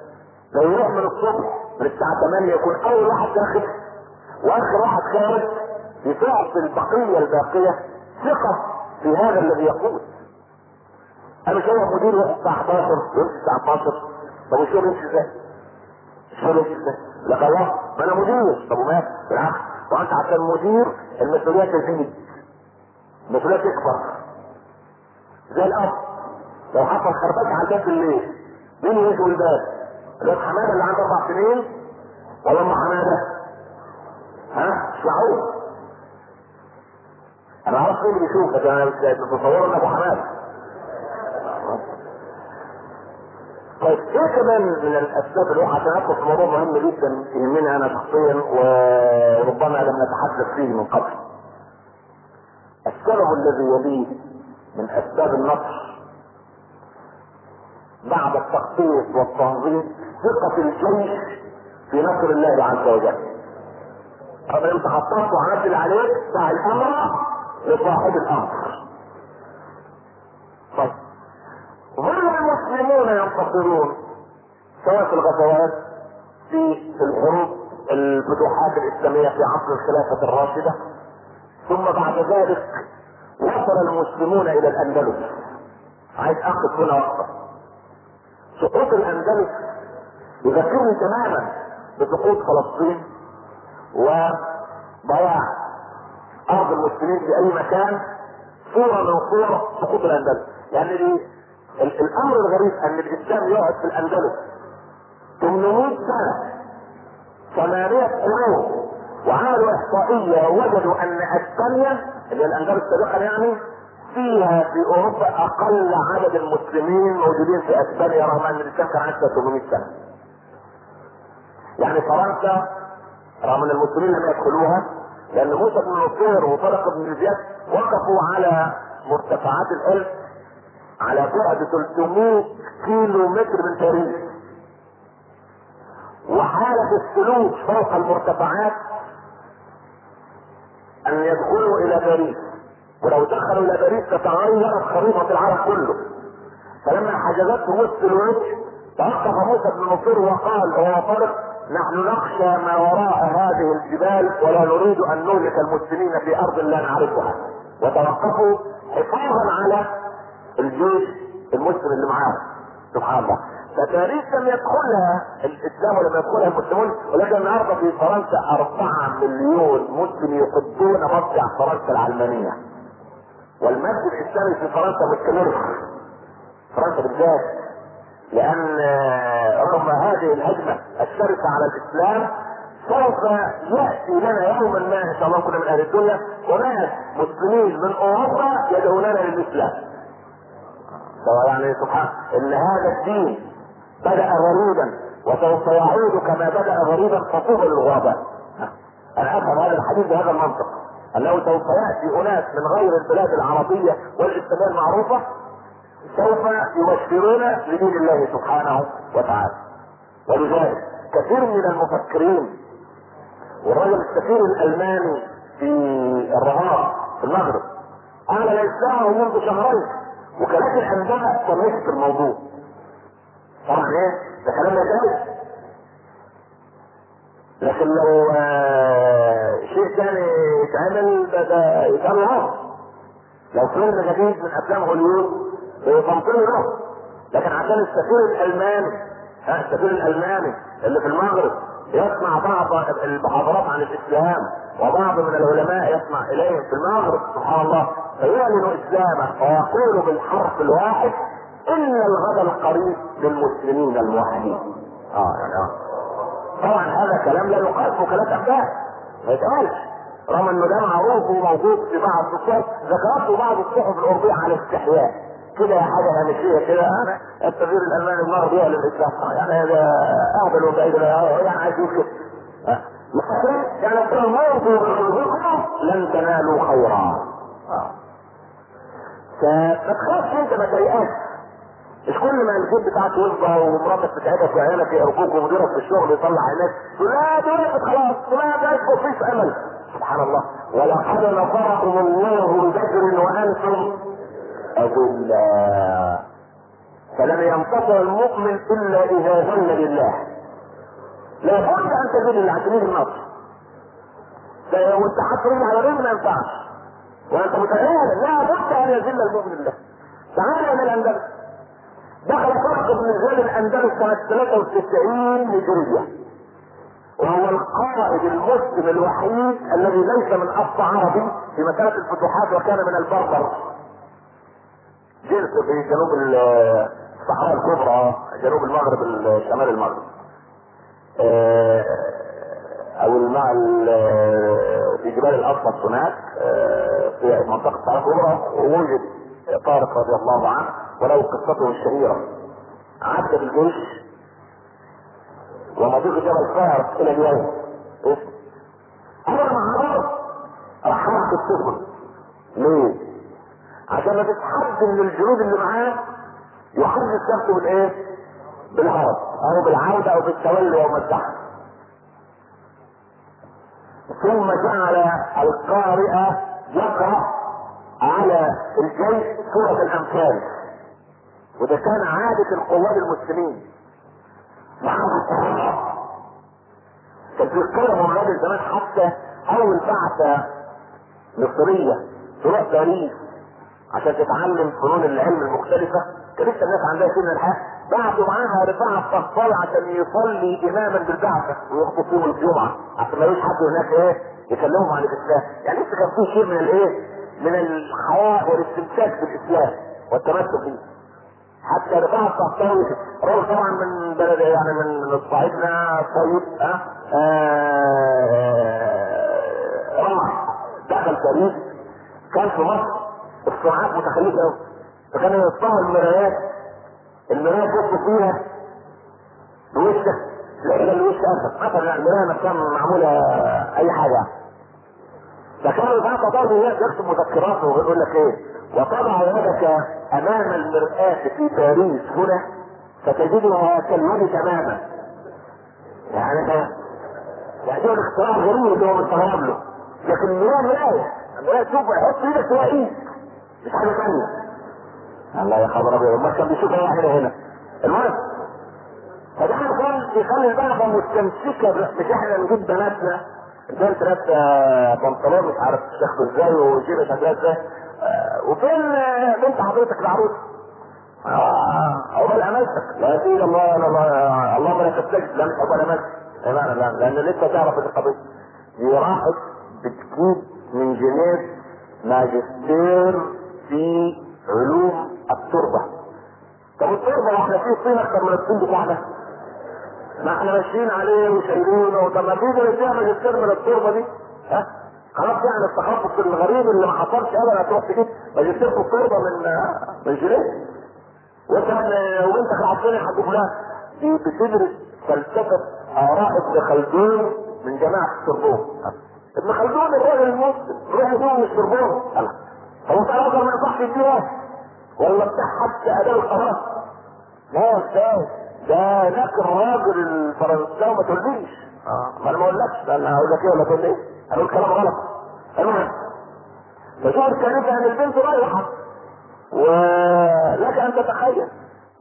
لو يروح من الصبح من الساعة 8 يكون أول واحد داخل وآخر واحد خارج يعطي البقية الباقية ثقة في هذا الذي يقول. أنا شايف مدير 11 يمشي الساعة 12 طب الشغل يمشي إزاي؟ الشغل يمشي إزاي؟ لا خلاص ما أنا مدير. طب ومات بالعكس. وانت عشان مدير المسؤوليه تزيد المسؤوليه تكبر زي الأب. لو حصل خربشة على الباب بالليل مين يشوي الباب؟ الواد حمادة اللي عنده أربع سنين؟ ولا ام حمادة؟ ها؟ شعور أنا عارف مين اللي بيشوف لكن أنا متصور ان أبو حماده طيب إيه كمان من الأسباب اللي عشان ادخل في موضوع مهم جدا يهمني أنا شخصيا وربما لم نتحدث فيه من قبل. السبب الذي يليه من أسباب النصر بعد التخطيط والتنظيم ثقة الجيش في نصر الله عز وجل. طب أنت خططت وعملت عليك دع الأمر لصاحب الامر. طيب. ظل المسلمون ينتصرون سواء في الغزوات في الحروب الفتوحات الإسلامية في عصر الخلافة الراشدة؟ ثم بعد ذلك وصل المسلمون إلى الأندلس. عايز اقف هنا وقفه سقوط الأندلس يذكرني تماما بسقوط فلسطين وضياع ارض المسلمين في أي مكان صورة من صور سقوط الأندلس. يعني الأمر الغريب أن الإسلام يقعد في الأندلس 800 سنة. ثمانية قرون وعملوا احصائية وجدوا أن إسبانيا اللي هي الأندلس سابقا يعني فيها في أوروبا أقل عدد المسلمين موجودين في إسبانيا رغم أن الإسلام كان عندها 800 سنة. يعني فرنسا رغم أن المسلمين لم يدخلوها لأن موسى بن نصير وطارق بن زياد وقفوا على مرتفعات الألف على بعد 300 كيلو متر من باريس وحالة السلوك فوق المرتفعات أن يدخلوا إلى باريس. ولو دخلوا إلى باريس تتغير خريطة العالم كله. فلما حجزتهم السلوك توقف موسى بن نصير وقال طارق نحن نخشى ما وراء هذه الجبال ولا نريد أن نهلك المسلمين في أرض لا نعرفها. وتوقفوا حفاظا على الجيش المسلم اللي معاهم سبحان الله. فباريس لم يدخلها الإسلام ولم يدخلها المسلمون ولكن النهارده في فرنسا 4 مليون مسلم يحبون مصنع فرنسا العلمانية. والمسجد الإسلامي في فرنسا مستمر فرنسا بالذات. لأن رغم هذه الهجمه الشرسه على الإسلام سوف يأتي لنا يوما ما إن شاء الله كنا من أهل الدنيا اناس مسلمين من أوروبا يدعوننا للإسلام. يعني سبحان إن هذا الدين بدأ غريبا وسوف يعود كما بدأ غريبا فطوبى للغرباء أنا أفهم هذا الحديث بهذا المنطق. أنه سوف يأتي أناس من غير البلاد العربية والاسلاميه المعروفة سوف يبشرون لدين الله سبحانه وتعالى. ولذلك كثير من المفكرين والرجل السفير الألماني في الرهاب في المغرب اعلن اسلامه منذ شهرين وكالات الانباء في الموضوع طبعا إيه؟ ده كلام يجوز لكن لو آه شيء ثاني يتعمل ده يتعمل لو فيلم جديد من أفلام هوليوود يطمطموا له. لكن عشان السفير الألماني ها السفير الألماني اللي في المغرب يسمع بعض المحاضرات عن الإسلام وبعض من العلماء يسمع اليهم في المغرب سبحان الله فيعلن اسلامه ويقول بالحرف الواحد إن الغد القريب للمسلمين الموحدين. آه يعني آه. طبعا هذا كلام لا يقال في وكالات انباء ما يتقالش. رغم إنه ده معروف وموجود في بعض الصحف ذكرته بعض الصحف الأوروبية على استحياء كده حاجة هامشيه كده. أنا التغيير الألماني المغربي يعلن الإسلام. يعني هذا اهبل وبعيد يعني عايز يقول كده يعني تموتوا بقلوبكم لن تنالوا خيرا. فما تخافش أنت ما تيأس مش كل ما الجيب بتاعك يفضى ومراتك بتعبك وعيالك يرجوك ومديرك في الشغل يطلع عينك. لا دول خلاص لا ده مفيش أمل. سبحان الله. ولقد نصركم الله ببدر وأنتم اذلا فلم ينتصر المؤمن إلا إذا ذل لله لا بد أن تذل الله عشان النصر وانت حاطط على رجل ما ينفعش وأنت متخيل لا بد أن يذل المؤمن لله تعالى إلى الأندلس. دخل فرق بن زياد الأندلس سنة 93 هجرية. وهو القائد المسلم الوحيد الذي ليس من أصل عربي في مسألة الفتوحات وكان من البربر. جنس في جنوب الصحراء الكبرى جنوب المغرب شمال المغرب. أو الماء في جبال الاطلس هناك في منطقة الصحراء الكبرى ووجد طارق رضي الله عنه وله قصته الشهيرة. عدى بالجيش ومضيق جبل فارس إلى اليوم. ما عرف راح راح السفن ليه؟ عشان ما تتحد من الجنود اللي معاه يحدث نفسه بالإيه؟ بالهرب أو بالعودة أو بالتولي أو الدعم ثم جعل القارئ يقرأ على الجيش سورة الأنفال. وده كان عادة القواد المسلمين. كان في القرى من زمان حتى أول بعثة مصرية تروح باريس. عشان تتعلم فنون العلم المختلفة كان لسه الناس عندها سن الحق بعثوا معاها رفاعة الصفار عشان يصلي اماما بالبعثة ويخطب يوم الجمعة عشان ما حد هناك إيه يكلمهم عن الاسلام يعني لسه كان في شيء من الايه من الحياة والاستمساك بالاسلام والتمسك فيه حتى رفاعة الصفار رجل طبعا من بلد يعني من صعيدنا طيب ها راح دخل باريس كان في مصر الصناعات متخلفة قوي فكانوا يصنعوا المرايات. المرايات يبصوا فيها بوشك تلاقي الوش مثلا يعني المراية نفسها معمولة أي حاجة. فكانوا يبقى طبعا يكتب مذكرات ويقول لك إيه؟ وتضع يدك أمام المرآة في باريس هنا فتجدها كاليد تماما. يعني يعني ده الاختراع غريب اللي هو مستغرب له. لكن المراية مراية. المراية تشوف حط إيدك تلاقيه. مش حاجة ثانية الله يا خبر ابيض ما كان بيشوف اي واحد هنا. المهم فده كان يخلي البعض مستمسكة مش إحنا نجيب بناتنا إزاي انت لابسه بنطلون مش عارف تاخده إزاي وجيبة شكلها إزاي. وفين بنت حضرتك العروس؟ عقبال أمانتك. لا سيد الله الله اللهم لا تستجد لا مش عقبال أمانتك. لا لا لأن لسه تعرف القضية دي راحت بتجيب من جنيف ماجستير في علوم التربة. طب التربة إحنا في الصين أكتر من الصين بتاعنا. ما إحنا ماشيين عليه وشايلينه. طب ما تيجي نديها ماجستير من التربه دي؟ ها؟ خلاص يعني التخصص الغريب اللي ما حصلش ابدا هتروح تجيب ماجستير في التربة من من جنيف وانت وانت خلعتني هتقول لها دي بتدرس فلسفة آراء ابن خلدون من جماعة السربون ابن خلدون الراجل المسلم روح يقول مش سربون. انت راجل ما يصحش يديها ولا بتاع حتى أداء القرار لا إزاي ده هناك الراجل الفرنساوي ما تقوليش. آه. ما أنا ما أقولكش. أنا هقول لك إيه ولا تقول إيه؟ هقول كلام غلط. المهم فشوف كانت ان البنت رايحة. ولك أن تتخيل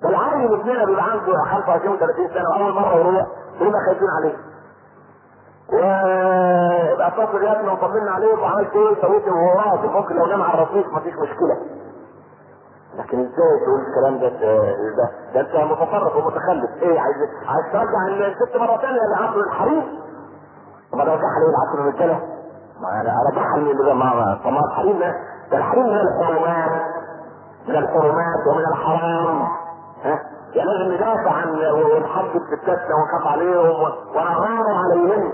ده العالم ابننا بيبقى عنده 25 30 سنة وأول مرة يروح بيبقى خايفين عليه. اتصل يا ابني وطمنا عليك وعملت إيه سويت وهو راضي ممكن لو نام على الرصيف مفيش مشكلة. لكن إزاي تقول الكلام ده؟ ده, ده أنت متطرف ومتخلف. إيه عايز عايز ترجع الست مرة ثانية لعصر الحريم؟ وما رجعها ليه لعصر الرجالة؟ ما أنا أرجعها ليه ما طب ما الحريم ده ده الحريم من الحرمات. من الحرمات ومن الحرام. ها؟ يعني لازم ندافع عن ونحدد ستاتنا ونخاف عليهم ونغار عليهم.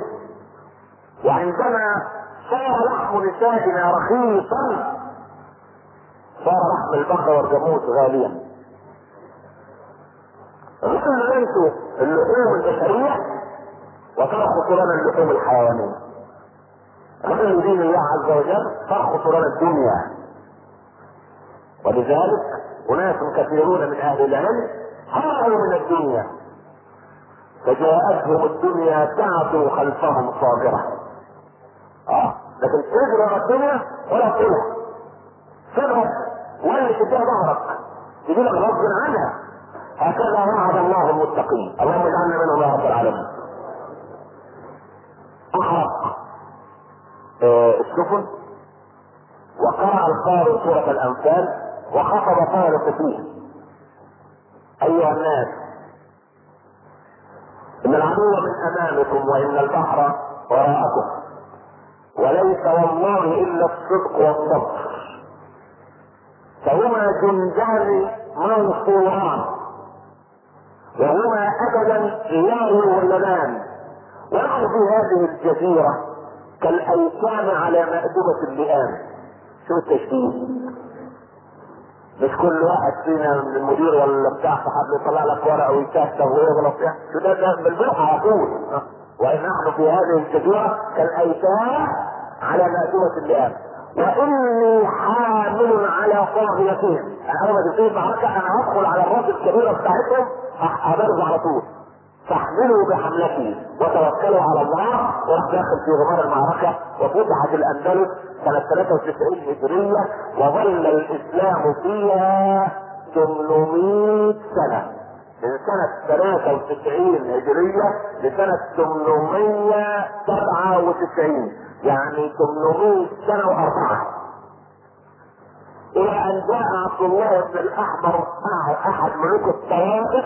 وعندما صار لحم نسائنا رخيصا. صار لحم البقر والجاموس غاليا. غير أنتوا اللحوم البشرية وترخص لنا اللحوم الحيوانية. غير دين الله عز وجل ترخص لنا الدنيا. ولذلك أناس كثيرون من أهل العلم هربوا من الدنيا. فجاءتهم الدنيا تعدو خلفهم صابرة. آه لكن تجري على الدنيا ولا تقولها. سرك ولا تديها ظهرك. تجي لك غصب عنها. هكذا وعد الله المتقين. اللهم اجعلنا منهم يا رب العالمين. احرق آه السفن. وقرأ القارئ سورة الأنفال. وخطب طارق فيه. أيها الناس إن العدو من أمامكم وإن البحر وراءكم. وليس والله إلا الصدق والصبر. فهما جندان منصوران. وهما أبدا لا يولدان ونحن في هذه الجزيرة كالأيتام على مأدبة اللئام. شو التشبيه؟ مش كل واحد فينا من المدير ولا بتاع صاحب يطلع لك ورقة ويكتب ويغلط فيها ده؟ ده بالبلح على طول. وإن نحن في هذه الجزيرة كالايتام على مأدبة اللئام وإني حامل على طاغيتهم أنا اول ما تبتدي معركه أنا هدخل على الراس الكبيره بتاعتهم هبرز على طول. فاحملوا بحملتي. وتوكلوا على الله. وراح داخل في غمار المعركة. وفتحت الأندلس سنة 93 هجرية. وظل الإسلام فيها 800 سنة. من سنة 93 هجرية لسنة 897 يعني 800 سنة وأربعة إلى أن جاء عبد الله بن الأحمر أحد ملوك الطوائف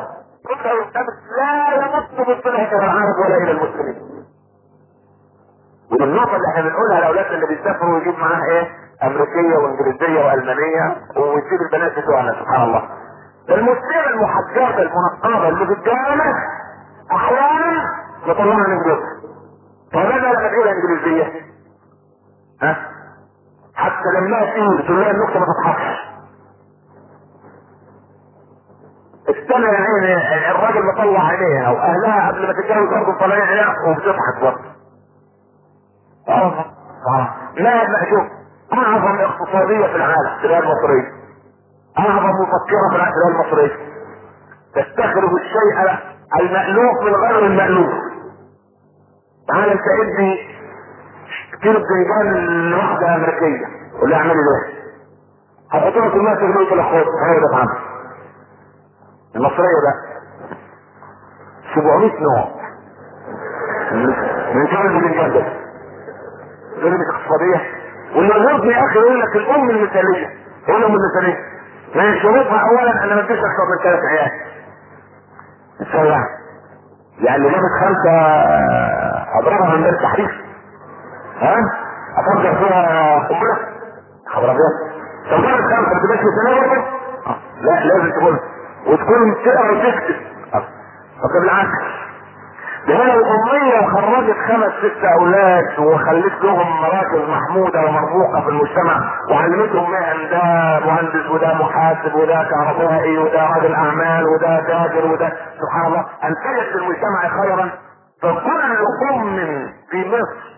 انه الشمس لا يمت بالصلح إلى العرب ولا إلى المسلمين ودي النقطة اللي إحنا بنقولها لاولادنا اللي بيسافروا ويجيب معاها إيه؟ أمريكية وإنجليزية وألمانية ويسيب البنات بتوعنا سبحان الله. المسلمة المحجبة المنقبة اللي في أحيانا يطلعها من جوزها. طب ماذا لما انجليزية؟ ها؟ حتى لما تقول لها النكتة ما تضحكش. استنى يا عيني الراجل مطلع عينيها واهلها قبل ما تتجوز برضه مطلعين عينيها وبتضحك برضه. لا لا شوف أعظم اقتصادية في العالم التجارة المصرية. أعظم مفكرة في التجارة المصرية. تستخرج الشيء المألوف من غير المألوف. تعال انت ادي كيلو بتنجان لواحدة أمريكية قول لها اعملي ده. هتحط لك الماء تغليه في الاخوات هاي ده عنها. المصرية ده 700 نوع من كام البتنجان ده مش اقتصادية والمجهود يا أخي يقول لك الأم المثالية إيه الام المثالية؟ من شروطها اولا أنا ما اديش أكثر من ثلاث عيال إزاي يعني؟ يعني جابت خمسة اضربها من التحريف ها؟ أفكر فيها قنبلة خبر ابيض جابت خمسة ما تبقاش مثالية برضه؟ لا لازم تقول. وتكون تقرا وتكتب. طب بالعكس. ده هنا الأمية وخرجت خمس ست أولاد وخلت لهم مراكز محمودة ومرموقة في المجتمع وعلمتهم مهن ده مهندس وده محاسب وده كهربائي وده راجل أعمال وده تاجر وده سبحان الله أنتجت في المجتمع خيرا. فكل أم في مصر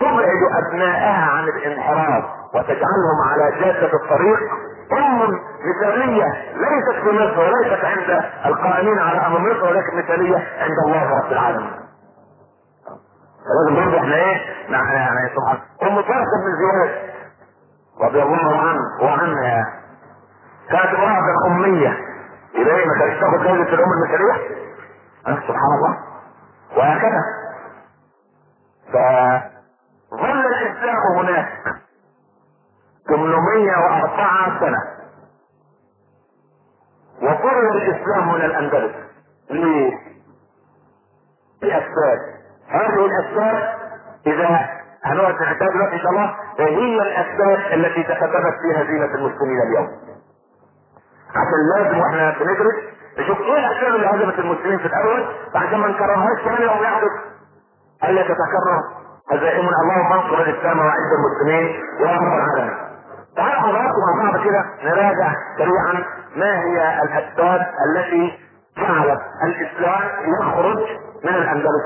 تبعد أبنائها عن الانحراف وتجعلهم على جادة الطريق أم مثالية ليست في مصر وليست عند القائمين على أمر مصر ولكن مثالية عند الله رب العالمين. لازم برضه إحنا إيه؟ يعني يعني سبحان أم طارق بن زياد رضي الله عنه وعنها كانت امرأة أمية يبقى ما كانتش تاخد جائزة الأم المثالية؟ سبحان الله وهكذا. فظل الإسلام هناك 804 سنة. وفرض الإسلام من الأندلس ليه؟ لأسباب هذه الأسباب إذا هنقعد نحتاج إن شاء الله هي الأسباب التي تسببت في هزيمة المسلمين اليوم. عشان لازم وإحنا بندرس نشوف إيه الاسباب اللي هزمت المسلمين في الأول عشان ما نكررهاش ثاني يوم يحدث. الا تتكرر هزائم اللهم انصر الإسلام وأعز المسلمين يا رب العالمين تعالوا حضراتكم مع بعض كده نراجع سريعا ما هي الأسباب التي جعلت الإسلام يخرج من الأندلس.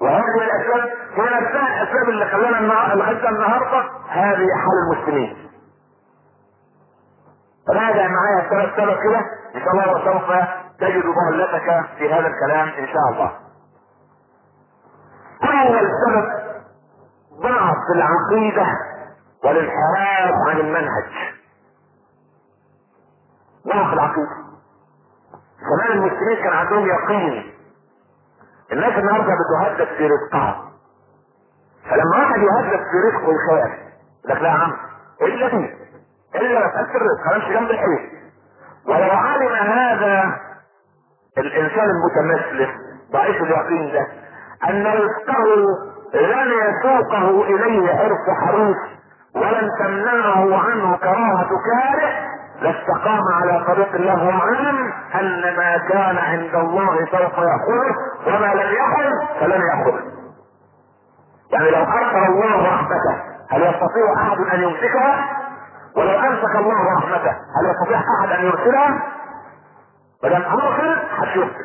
وهذه الأسباب هي نفسها الأسباب اللي خلانا لغايه النهارده هذه حال المسلمين. راجع معايا الثلاث سبب كده؟ إن شاء الله وسوف تجد ضالتك في هذا الكلام إن شاء الله. اول سبب ضعف العقيدة والانحراف عن المنهج. ضعف العقيدة. زمان المسلمين كان عندهم يقين الناس النهارده بتهدد في رزقها. فلما واحد يهدد في رزقه يخاف لك لا يا عم إلا دي إلا مساله الرزق خلاص جنب الحيط ولو علم هذا الإنسان المتمسلم ضعيف اليقين ده ان رزقه لن يسوقه إليه حرص حريص ولن تمنعه عنه كراهة كاره لاستقام على طريق الله وعلم أن ما كان عند الله سوف ياخذه وما لم ياخذ فلن ياخذه يعني لو ارسل الله رحمته هل يستطيع أحد أن يمسكها؟ ولو امسك الله رحمته هل يستطيع أحد أن يرسلها؟ بدل ارسل هتمسك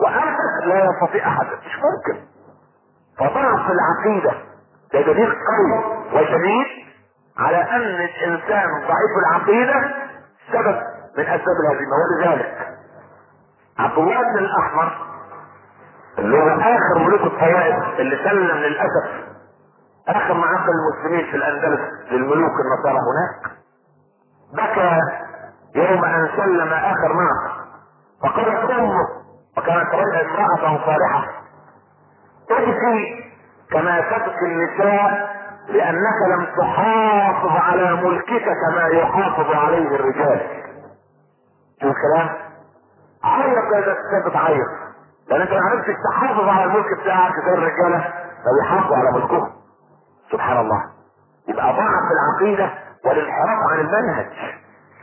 وامسك لا يستطيع أحد. مش ممكن. فضعف العقيدة. ده قوي وشديد على أن الإنسان ضعيف العقيدة سبب من أسباب الهزيمه ولذلك عبد الله بن الأحمر اللي هو آخر ملوك الطوائف اللي سلم للأسف اخر معقل المسلمين في الأندلس للملوك النصارى هناك. بكى يوم أن سلم آخر معقل فقالت أمه وكانت امرأة صالحة. تبكي كما تبكي النساء لأنك لم تحافظ على ملكك كما يحافظ عليه الرجال. شو الكلام؟ عيط يا ده بتعيط لأن انت ما عرفتش تحافظ على الملك بتاعك زي الرجالة فبيحافظوا على ملكهم. سبحان الله. يبقى ضعف العقيدة والانحراف عن المنهج.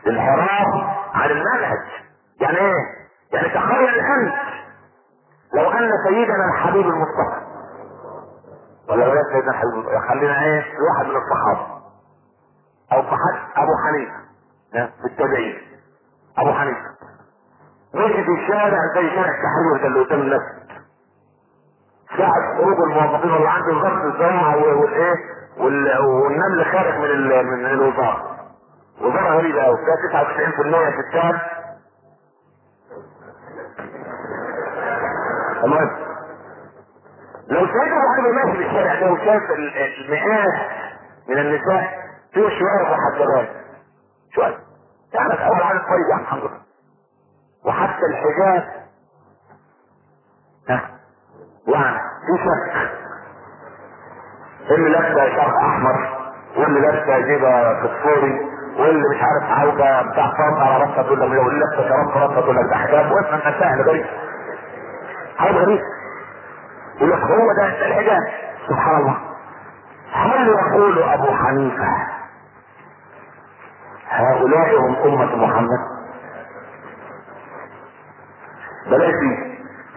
الانحراف عن المنهج. يعني إيه؟ يعني تخيل انت لو أن سيدنا الحبيب المصطفى. ولا بلاش سيدنا الحبيب خلينا إيه؟ واحد من الصحابة. أو في حد أبو حنيفة. في التابعين أبو حنيفة. مشي في الشارع زي شارع التحرير ده اللي قدام المسجد. ساعة خروج الموظفين اللي عنده وزارة الزراعة والايه والنمل خارج من من الوزارة. وزارة غريبة قوي فيها 99% ستات المهم لو ابو حنيفه ماشي في الشارع ده وشاف المئات من النساء فيه شوية محجبات. شوية. يعني أول كويس يعني الحمد لله وحتى الحجاب يعني في شك اللي لابسه شرق أحمر واللي لابسه جيبة فسفوري واللي مش عارف عوجه بتاع فرد على راسها تقول لك واللي لابسه شراب في راسها تقول لك ده حجاب. واسمع مسائل غريب؟ حاجة غريب يقول لك هو ده الحجاب. سبحان الله. هل يقول أبو حنيفة هؤلاء هم أمة محمد؟ بلاش دي.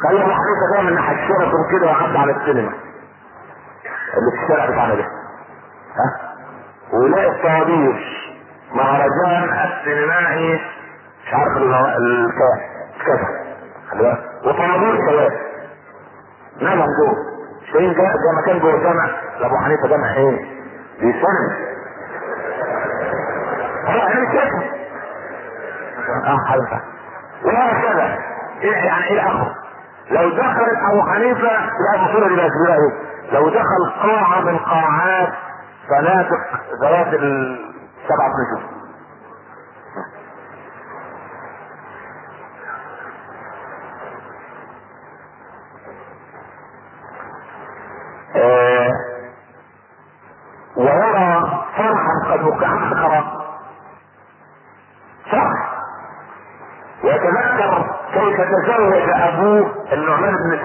خلي ابو حنيفه جاي من ناحية كده وعدى على السينما. اللي في الشارع بتاعنا ده. ها؟ ويلاقي الطوابير مهرجان السينمائي. مش عارف الكام كذا خلي بالك. وطوابير كمان. نعم جوه. شايفين جاء زي ما كان جوه جامع لابو حنيفة جامع إيه؟ بيسن هو أنا شايفه آه وهكذا إيه يعني إيه الآخر لو دخل أبو حنيفة لا دي بقى إيه لو دخل قاعه من قاعات فنادق ذوات السبعة نجوم آه ويرى فرحا قد وقعت خراب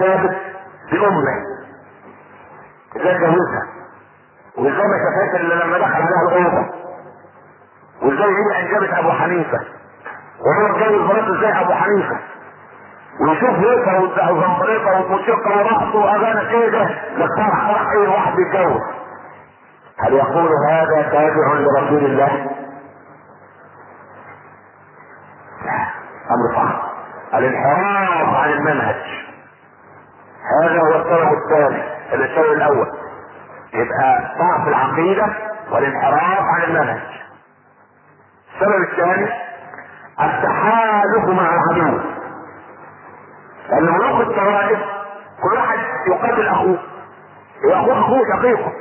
ثابت بامه إزاي جوزها وازاي ما شافهاش الا لما دخل عليها الاوضه وازاي هي انجبت أبو حنيفة. وهو اتجوز مراته إزاي أبو حنيفة؟ ويشوف هيصه وزمبريطه وموسيقى ورقص وأغاني كده. للفرح فرح أي واحد بيتجوز هل يقول هذا تابع لرسول الله؟ أمر صعب الانحراف عن المنهج هذا هو السبب الثاني السبب الأول يبقى ضعف العقيدة والانحراف عن المنهج. السبب الثاني التحالف مع العدو. لأن ملوك الطوائف كل واحد يقاتل أخوه. اخوه أخوه شقيقه.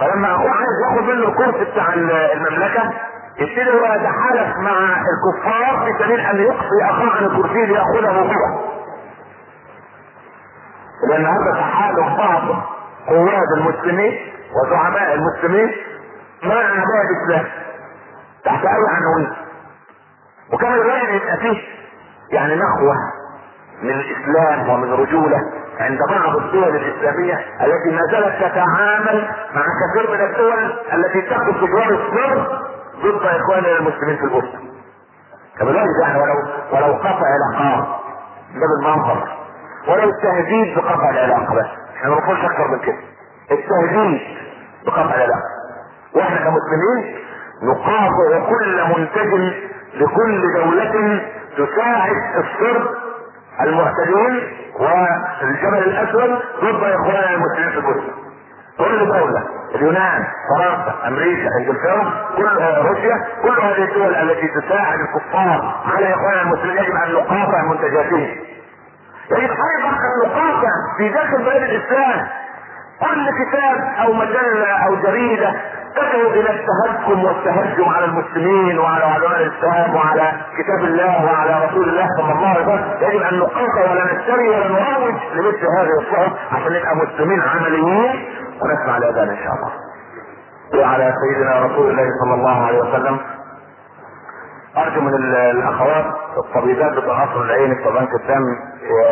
فلما أخوه عايز ياخد منه الكرسي بتاع المملكة يبتدي هو يتحالف مع الكفار في سبيل أن يقصي اخاه عن الكرسي ليأخذه هو لأن هذا تحالف بعض قوات المسلمين وزعماء المسلمين مع أعداء الإسلام. تحت أي عناوين وكان الواحد يبقى فيه يعني نخوة من الإسلام ومن رجولة عند بعض الدول الإسلامية التي ما زالت تتعامل مع كثير من الدول التي تأخذ تجوار السر ضد إخواننا المسلمين في البوسنه كذلك يعني ولو ولو قطع العلاقات ده بالمنظر ولو التهديد بقطع العلاقه بس إحنا ما بنقولش أكثر من كده. التهديد العلاقه وإحنا كمسلمين نقاطع كل منتج لكل دولة تساعد الصرب المعتدين والجبل الأسود ضد إخواننا المسلمين في البوسنه. كل دولة اليونان فرنسا أمريكا إنجلترا كل روسيا كل هذه الدول التي تساعد الكفار على إخواننا المسلمين يجب أن نقاطع منتجاتهم. يجب أيضا أن نقاطع في داخل بلاد الإسلام. كل كتاب أو مجلة أو جريدة تدعو إلى التهكم والتهجم على المسلمين وعلى علماء الإسلام وعلى كتاب الله وعلى رسول الله صلى الله عليه وسلم. يجب أن نقاطع ولا نشتري ولا نروج لمثل هذه الصحف عشان نبقى مسلمين عمليين ونسمع الأذان إن شاء الله. وعلى سيدنا رسول الله صلى الله عليه وسلم. أرجو من الأخوات الطبيبات بتوع قصر العين بتوع بنك الدم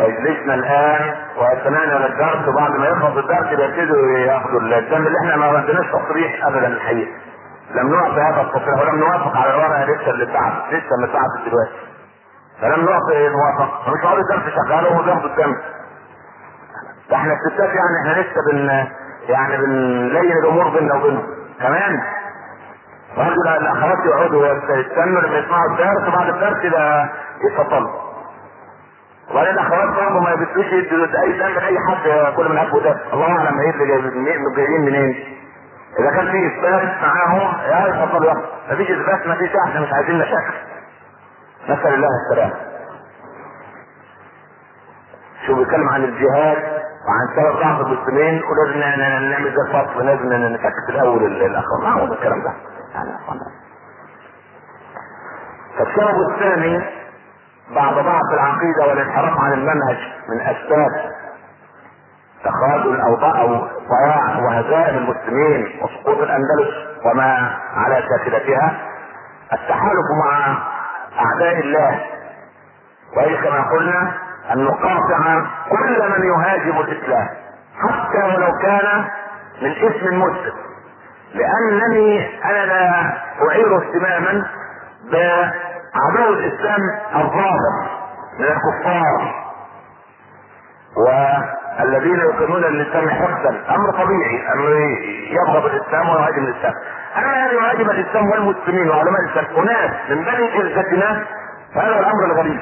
يجلسنا الآن ويستمعنا للدرس وبعد ما يخلص الدرس بيبتدوا ياخدوا الدم اللي إحنا ما عندناش تصريح ابدا الحقيقة. لم نعطي هذا التصريح ولم نوافق على الورقه لسه اللي اتبعت لسه اللي اتبعت دلوقتي. فلم نعطي موافقه مش هقول الدرس شغال وهم بياخدوا الدم. ده إحنا الستات يعني إحنا لسه بن يعني بنلين الأمور بيننا وبينهم. كمان برضه الاخوات يقعدوا لما يسمعوا الدرس وبعد الدرس ده يتفضلوا وبعدين الاخوات برضه ما يبتدوش يدوا أي دم لاي حد كل من هب ده. الله أعلم إيه اللي جايين منين. إذا كان في إثبات معاهم يا يتفضلوا ياخدوا مفيش إثبات مفيش إحنا مش عايزين مشاكل نسأل الله السلامة. شو بيتكلم عن الجهاد وعن سبب ضعف المسلمين ولازم نعمل زي الفصل لازم نسكت الأول الأخر. ما هو الكلام ده. يعني فالسبب الثاني بعد ضعف العقيدة والانحراف عن المنهج من أسباب تخاذل أو ضياع وهزائم المسلمين وسقوط الأندلس وما على شاكلتها التحالف مع أعداء الله وهي كما قلنا أن نقاطع كل من يهاجم الإسلام حتى ولو كان من اسم مسلم. لأنني أنا لا أعير اهتماما بعدو الإسلام الظاهر من الكفار والذين يقيمون للاسلام حقدا أمر طبيعي أمر يبغض الإسلام ويهاجم الإسلام. أما ان يهاجم الإسلام والمسلمين وعلماء الإسلام أناس من بني جلدتنا فهذا الأمر الغريب.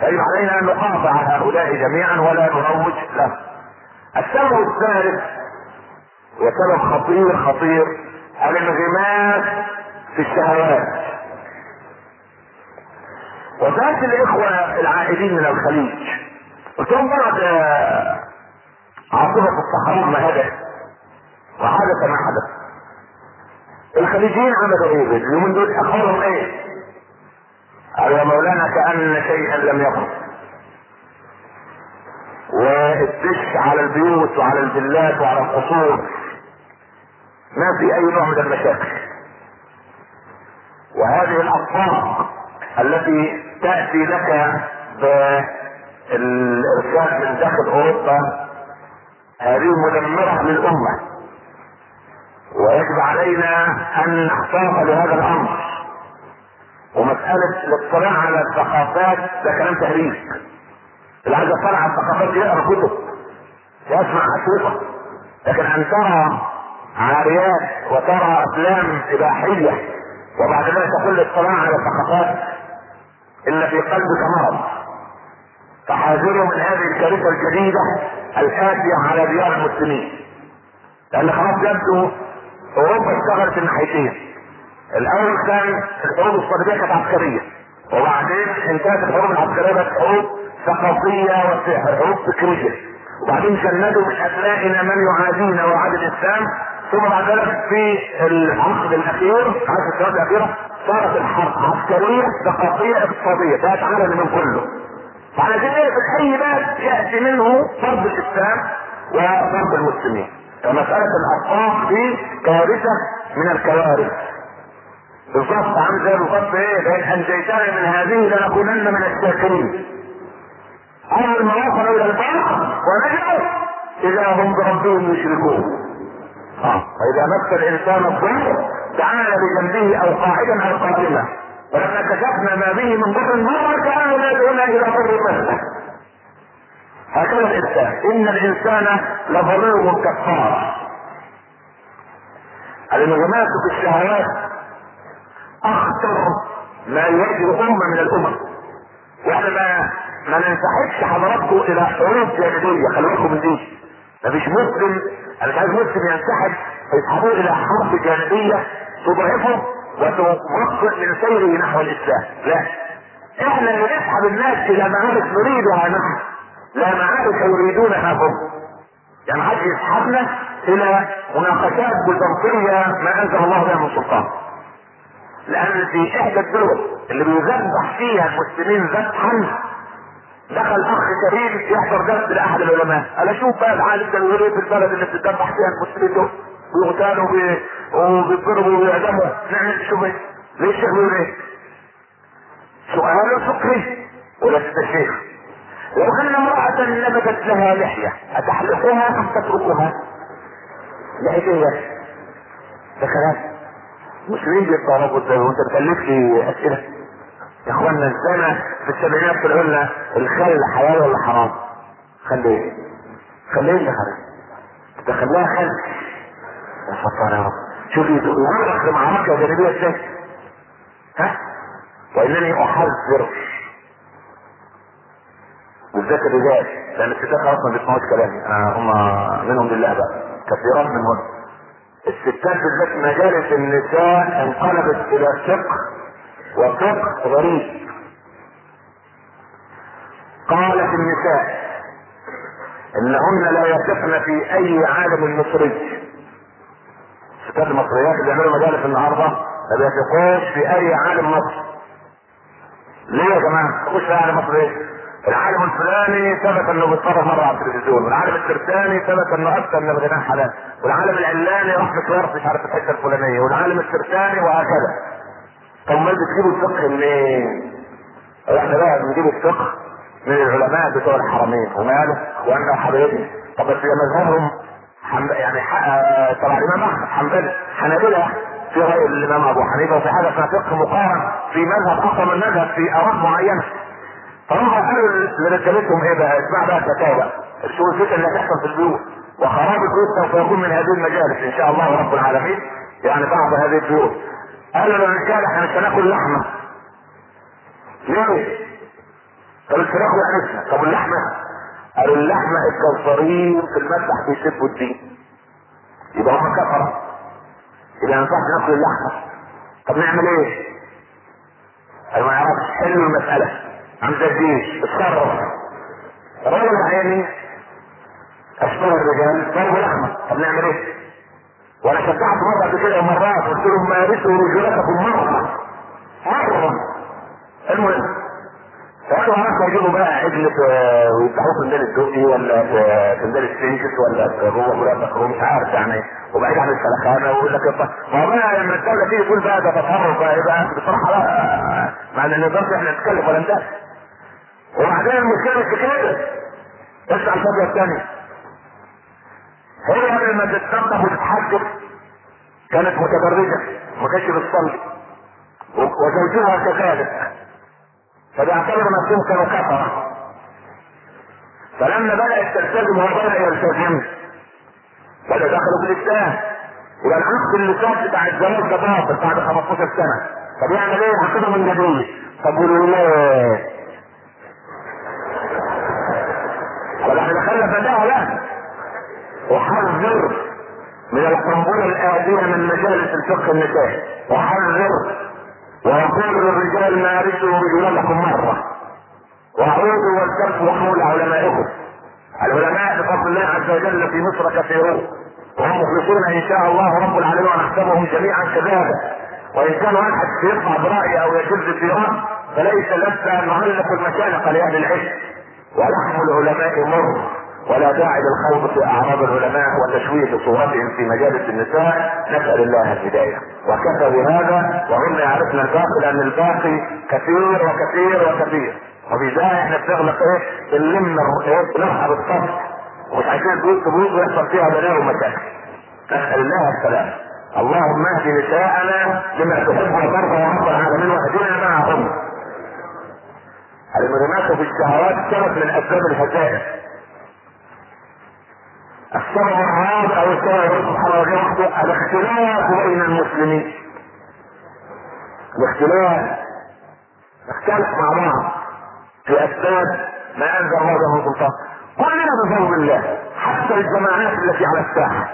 فيجب علينا أن نقاطع هؤلاء جميعا ولا نروج له. السبب الثالث وسبب خطير خطير الانغماس في الشهوات. وذات الإخوة العائدين من الخليج قلت لهم بعد عاصفة الصحراء ما هدأ وحدث ما حدث. الخليجيين عملوا إيه اليومين دول أخبارهم إيه؟ قالوا يا مولانا كأن شيئا لم يكن. والدش على البيوت وعلى الفيلات وعلى القصور. ما في أي نوع من المشاكل. وهذه الاطباق التي تأتي لك بالإرشاد من داخل أوروبا هذه مدمرة للأمة. ويجب علينا أن نحتاط لهذا الأمر. ومسألة الاطلاع على الثقافات ده كلام تهريج. اللي عايز يطلع على الثقافات يقرأ كتب يسمع اشرطة لكن أن ترى عاريات وترى أفلام إباحية. وبعد ذلك تقول الاطلاع على الثقافات الا في قلبك مرض فحاذروا من هذه الكارثة الجديدة الآتية على ديار المسلمين. لأن خلاص يبدو أوروبا اشتغلت الناحيتين الأول كان الحروب الصليبية كانت عسكرية. وبعدين انتهت الحروب العسكرية بقت حروب ثقافية وحروب فكرية. وبعدين جندوا من أبنائنا من يعادينا ويعادي الإسلام ثم بعد ذلك في العقد الأخير عقد السنوات الأخيرة صارت الحرب عسكرية ثقافية اقتصادية بقت عالم من كله. فعلى ذلك اي باب يأتي منه ضرب الإسلام وضرب المسلمين. فمسألة الأطراف دي كارثة من الكوارث. بالضبط عامل زي بالضبط إيه لأن انجيتنا من هذه لنكونن من الشاكرين. اول ما وصلوا إلى البر ونجحوا إذا هم بربهم يشركون. آه. فإذا مس الإنسان الضر تعالى بجنبه أو قاعدا أو قائما ولما كشفنا ما به من ضر مر لا يدعونا إلى ضر مثله هكذا الإنسان. إن الإنسان لظلوم كفار. الانغماس في الشهوات أخطر ما يواجه امه من الأمم. وإحنا ما ما ننسحبش حضراتكم إلى حروب جانبيه خلي بالكم من دي. مفيش مسلم أنا مش عايز مسلم ينسحب فيسحبوه إلى حرب جانبية تضعفه وتمكن من سيره نحو الإسلام. لا. إحنا اللي نسحب الناس إلى معارك نريدها نحن. لا معارك يريدونها هم. يعني حد يسحبنا إلى مناقشات بيزنطيه ما أنزل الله بها من سلطان. لأن في إحدى الدول اللي بيذبح فيها المسلمين ذبحا دخل أخ كريم يحضر درس لأحد العلماء. قال أشوف بقى العالم ده بيقول في البلد اللي بتذبح فيها المسلمين دول بيغتالوا وبيضربوا وبيعدموا نعمل نشوف إيه. ليه الشيخ بيقول إيه؟ سؤال فقهي. ولست الشيخ لو أن امرأة نبتت لها لحية اتحلقها أم تتركها؟ لحية إيه؟ ده كلام. المسلمين بيتطربوا إزاي وانت بتألف لي أسئلة. يا اخوانا الزنا في السبعينات لنا الخل حلال ولا حرام؟ خلي؟ خلي إيه يا حرام؟ ده خلاها خل يا ستار يا رب شوفي يغرق في معركة جانبية إزاي؟ ها؟ وإنني أحذر بالذات الرجال لأن الستات أصلا ما بيسمعوش كلامي آه هم منهم لله بقى كثيرات منهم الستات بالذات مجالس النساء انقلبت إلى فقه وفقه غريب قالت النساء إنهن لا يثقن في أي عالم مصري الستات المصريات اللي بيعملوا مجالس النهارده ما بيثقوش في أي عالم مصري ليه يا جماعة؟ خش في عالم مصري إيه؟ العالم الفلاني ثبت إنه بيتصرف مرة على التلفزيون، والعالم الترتاني ثبت إنه افتى ان الغناء حلال، والعالم العلاني راح مشوار مش عارف الحتة الفلانية، والعالم الترتاني وهكذا. طب ما بتجيبوا الفقه منين؟ إحنا بقى بنجيب الفقه من العلماء بتوع الحرمين وماله؟ وأنا حبيبي طب بس مذهبهم حم... يعني ح... طبعا الإمام أحمد حنبلي حنابلة في رأي الإمام أبو حنيفة وفي حاجة اسمها فقه مقارن في مذهب أقوى من مذهب في أراء معينة فهم قالوا لرجالتهم إيه بقى اسمع بقى الفتاوى الفتن اللي هتحصل في البيوت وخراب البيوت سوف يكون من هذه المجالس إن شاء الله رب العالمين يعني بعض هذه البيوت قالوا للرجال إحنا مش هناكل لحمة. ليه؟ طب الفراخ وعرفنا طب اللحمة. قالوا اللحمة الجزارين في المذبح بيسبوا الدين. يبقى هم كفروا يبقى ما ينفعش نأكل اللحمة. طب نعمل إيه؟ قالوا ما يعرفش. حلوا المسألة. عم الجيش اتصرف. رجل عيني. اشبه الرجال ضربوا لحمة. طب نعمل إيه؟ وأنا شجعت مره قبل كده مرات قلت لهم مارسوا رجولتكم مرة. مره المهم فقالوا هناك يجيبوا بقى عجل ويفتحوه في ميدان الدقي ولا في ميدان السنكس ولا في جوه مرافق هو مش عارف يعني. وبعيد عن السلخانة ويقول لك ما هو بقى لما الدولة تيجي تقول بقى ده تطرف بقى يبقى بصراحة لا. مع إن النظام إحنا نتكلم ولا ندافع وبعدين المشكلة مش كده. اسمع الفضله الثانية هي قبل ما وتتحجب كانت متبرجة ما كانتش بتصلي. وزوجها كذلك. فبيعتبر نفسهم كانوا كفره فلما بدأت تلتزم وبدأ يلتزم بدأ دخلوا في الإسلام. يبقى العقد اللي فات بتاع الزواج ده باطل بعد 15 سنة. طب يعمل إيه؟ عقدهم من جديد؟ طب ليه؟ طب إحنا دخلنا في ده لا وحذر من القنبلة الآتية من مجالس الفقه النسائي. وحذر ويقول للرجال مارسوا رجولتكم مرة. وعودوا والتركوا حول علمائكم. العلماء بفضل الله عز وجل في مصر كثيرون. وهم مخلصون إن شاء الله رب العالمين ونحسبهم جميعا كذلك وإن كان واحد يطلع براي أو يجز في رأي فليس لسنا نعلق المشانق لأهل العلم. ولحم العلماء مر. ولا داعي للخوض في أعراض العلماء وتشويه صورتهم في مجالس النساء نسأل الله الهداية. وكفى بهذا وهم يعرفن الباقي لأن الباقي كثير وكثير وكثير. وفي ذلك إحنا بنغلق إيه؟ بنلم إيه؟ الصف ومش عايزين بيوت بيوت ويحصل فيها بلاوي ومشاكل. نسأل الله السلام اللهم اهد نساءنا لما تحب وترضى يا رب العالمين واهدنا معهم. المنامات في الشهوات سبب من أسباب الهزائم. السبب الرابع أو وتعالى الاختلاف بين المسلمين. الاختلاف نختلف مع بعض في أسباب ما أنزل الله به سلطان كلنا بفضل الله حتى الجماعات التي على الساحة.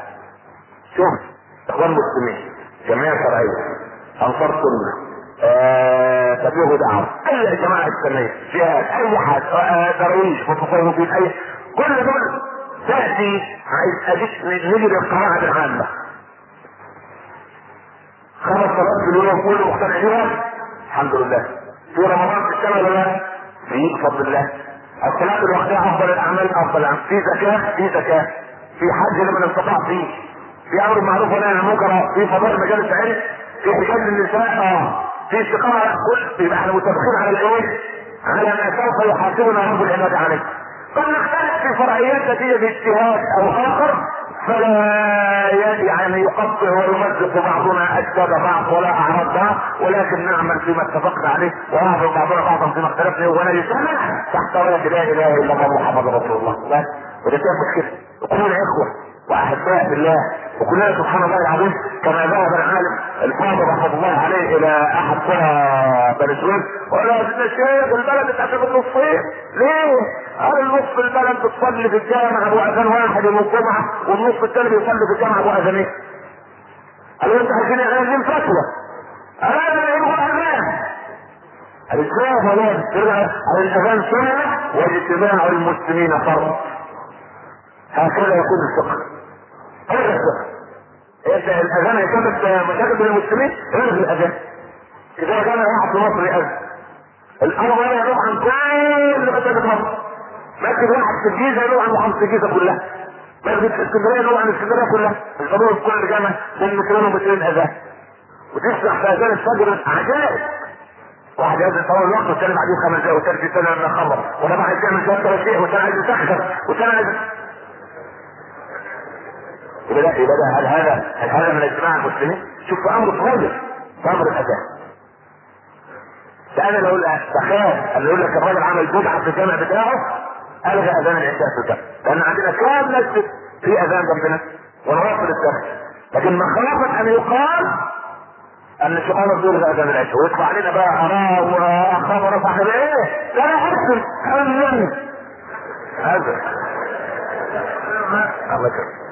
شوف أخوان مسلمين جمعيه شرعيه أنصار سنه آه، تبليغ دعوه أي جماعة اسلاميه جهاد أي حد آه، درويش متصوفين أي كل دول أديك نجي للقواعد العامة. خمس صلوات في اليوم كله مقتنع بيها الحمد لله. في رمضان في السنة ولا لا؟ في بفضل الله. الصلاة الوقتية أفضل الأعمال أفضل الأعمال في زكاة في زكاة. في حج لمن استطاع فيه. في أمر معروف ونهي عن المنكر في فضائل مجالس علم. في حجاب النساء آه. في استقامة. كل يبقى إحنا متفقين على الايه؟ على ما سوف يحاسبنا رب العباد عليه. قد نختلف. في فرعيات نتيجة اجتهاد أو آخر فلا يعني يقطع ويمزق بعضنا اجساد بعض ولا أعراض بعض ولكن نعمل فيما اتفقنا عليه ويعرض بعضنا بعضا فيما اختلفنا ونجتمع تحت رايه لا إله إلا الله محمد رسول الله. بس وده كان مشكلة. كلنا إخوة واحباء بالله. وكلنا سبحان الله العظيم كما ذهب العالم الفاضل رحمه الله عليه إلى أحد قرى بني سويف. وقال يا الشيخ البلد اتقسم النصين ليه؟ قال النص البلد بتصلي في الجامع أبو اذان واحد يوم الجمعة والنص الثاني بيصلي في الجامع أبو اذانين قالوا انت عايزين عايزين فتوى. قال أنا يبغى اذان الاسلام ولا الأذان سنة واجتماع المسلمين فرض. هكذا يكون الفقه. هذا الفقه انت الأذان يسبب مشاكل بين المسلمين الغي الأذان. إذا كان واحد في مصر يأذن. الأمر لا يروح عن كل مساجد مصر. مسجد واحد في الجيزة يروح عن محافظة الجيزة كلها. مسجد في اسكندرية يروح عن اسكندرية كلها. القانون في كل جامع بين مترين ومترين أذان. وتسمع في أذان الفجر عجائب. واحد يأذن طول الوقت والثاني بعدين خمس دقايق والثالث سنه لما خبر. وده عايز يعمل ثلاث شيء والثاني عايز يسخر. والثاني عايز يبقى ده يبقى ده هل هذا هل هذا من اجتماع المسلمين؟ شوف في أمر صغير في أمر الاذان فانا لو تخيل اللي يقول لك الراجل عمل بدعة في الجامع بتاعه الغى أذان العشاء في الجامع. لأن عندنا كام مسجد في أذان جنبنا ونواصل السنة لكن مخافة أن يقال أن سبحان يلغى أذان العشاء ويطلع علينا بقى اراء واخبار صاحب إيه؟ لا لا ارسل هذا. الله يكرمك.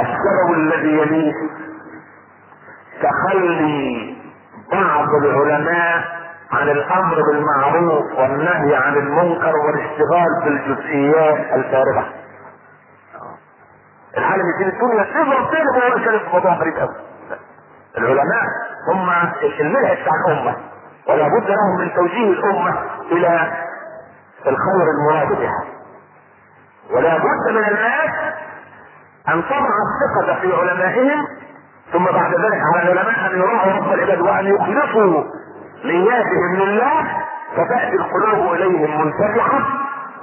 السبب الذي يليه تخلي بعض العلماء عن الأمر بالمعروف والنهي عن المنكر والاشتغال بالجزئيات الفارغة. العالم يسيب الدنيا تفضل تقلب وهو يتكلم في موضوع غريب قوي. العلماء هم المنهج بتاع الامه ولا بد لهم من توجيه الأمة إلى الخير المراد بها. ولا بد من الناس أن تضع الثقة في علمائهم ثم بعد ذلك على العلماء أن يراعوا رب العباد وأن يخلصوا نياتهم لله فتأتي القلوب إليهم منفتحة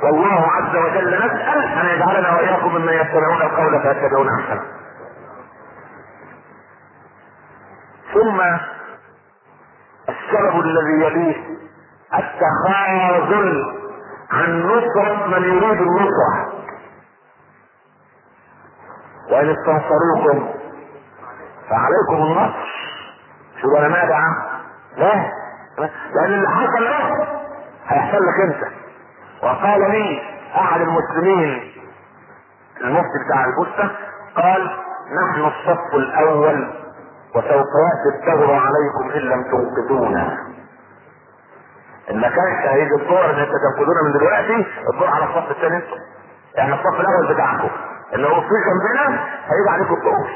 والله عز وجل نسأل أن يجعلنا وإياكم ممن يتبعون القول فيتبعون أحسنه. ثم السبب الذي يليه التخاذل عن نصرة من يريد النصرة. وإن استنصروكم فعليكم النصر. شو أنا ماذا لا. لأن اللي حصل له هيحصل لك أنت. وقال لي أحد المسلمين. المفتي بتاع البوسطة قال نحن الصف الأول وسوف يأتي الثغر عليكم إن لم تنقذونا. إن ما كانش هيجي الدور ان أنت تنقذونا من دلوقتي الدور على الصف الثاني. أنتم يعني الصف الأول بتاعكم. اللي هو في جنبنا هيجي عليكم الطقوس.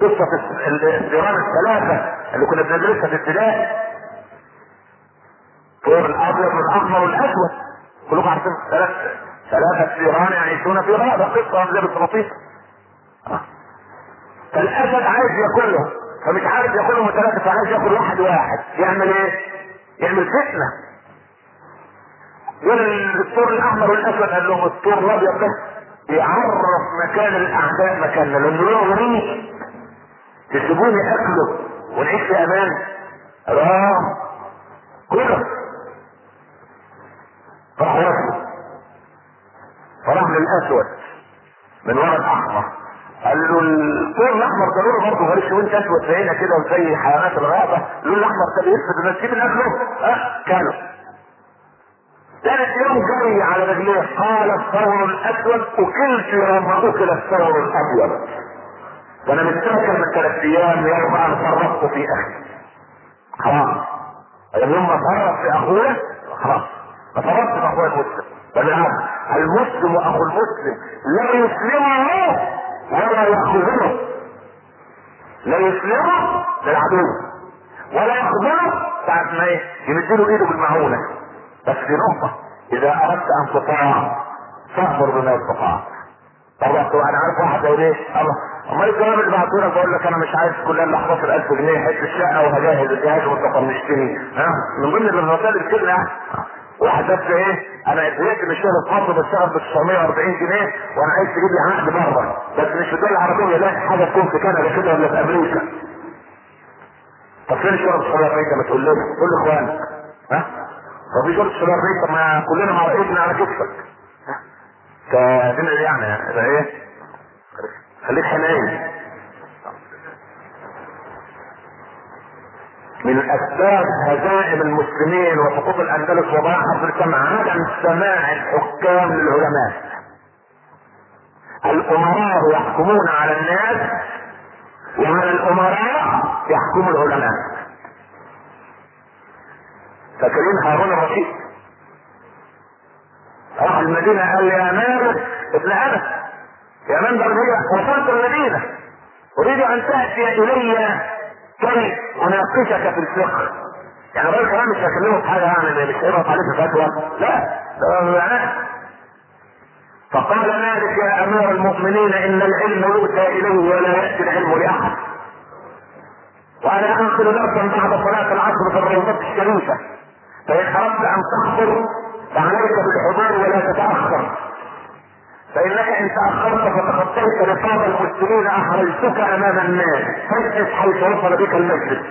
قصة الثيران الثلاثة اللي كنا بندرسها في ابتدائي. طور الأبيض والأحمر والأسود. كلكم عارفين ثلاث ثلاثة ثيران يعيشون في غابة. قصة زي بالطراطيس فالأسد عايز ياكلهم فمش عارف ياكلهم ثلاثة فعايز ياكل واحد واحد. يعمل إيه؟ يعمل فتنة. يقول الطور الأحمر والأسود قال لهم الطور الأبيض ده يعرف مكان الأعداء مكاننا. لأنه له ريح تسيبوني اكله ونعيش في أمان. آه كده. راح ركبه فراح للأسود. من ورا الأحمر. قال له الطير الأحمر ده؟ لونه برضه غريب شوية انت أسود؟ زينا كده وزي حيوانات الغابة. اللون الأحمر ده بيسفد الناس تجيب الاكل آه كانوا. ثالث يوم جاي على رجليه قال الثور الأسود اكلت يوم أكل الثور الأبيض. وأنا مستنكر من ثلاث أيام يوم ان فرطت في أخي. خلاص. يوم ما فرط في أخوه؟ خلاص. فرطت في أخوه المسلم. بالعكس المسلم اخو المسلم لا يسلمه ولا يأخذه لا يسلمه للعدو ولا يأخذه بعد ما يمدله إيده بالمعونة. بس في نقطة إذا أردت أن تطاع فاخبر بما استطاع طبعا أنا عارف واحد يقول إيه الله أمال الكلام اللي بعته لك بقول لك أنا مش عايز كلها الا 11000 جنيه حتة الشقة وهجهز الجهاز وطنشتني ها؟ من ضمن الرسائل كده واحد بس إيه؟ أنا اتضايقت من الشغل بشتغل ب 940 جنيه وأنا عايز تجيب لي عقد بره. بس مش في الدول العربية لا حاجة تكون في كندا كده ولا في أمريكا. طب فين الشغل في 940 ما تقول لنا. قول لإخوانك. ها؟ طب في شغل في 940 ما كلنا مع رئيسنا على كتفك. كدين يعني إيه؟ خليك حنين. من أسباب هزائم المسلمين وسقوط الأندلس وضياع افريقيا عدم سماع الحكام للعلماء. الأمراء يحكمون على الناس ومن الأمراء يحكم العلماء. فاكرين هارون الرشيد. راح المدينة قال يا مالك ابن انس يا من دربية وصلت المدينة. أريد أن تأتي إلي كي أناقشك في الفقه. يعني الراجل كمان مش هكلمه في حاجة يعني مش هيضغط عليه في فتوى لا ده معناه فقال مالك يا أمير المؤمنين إن العلم يؤتى اليه ولا يأتي العلم لأحد. وأنا أنقل درسا بعد صلاة العصر في الروضه الشريفة. فإن أردت أن تحضر فعليك بالحضور ولا تتأخر. فإنك إن تأخرت فتخطيت رقاب المسلمين احرجتك أمام الناس. فاجلس حيث وصل بك المسجد.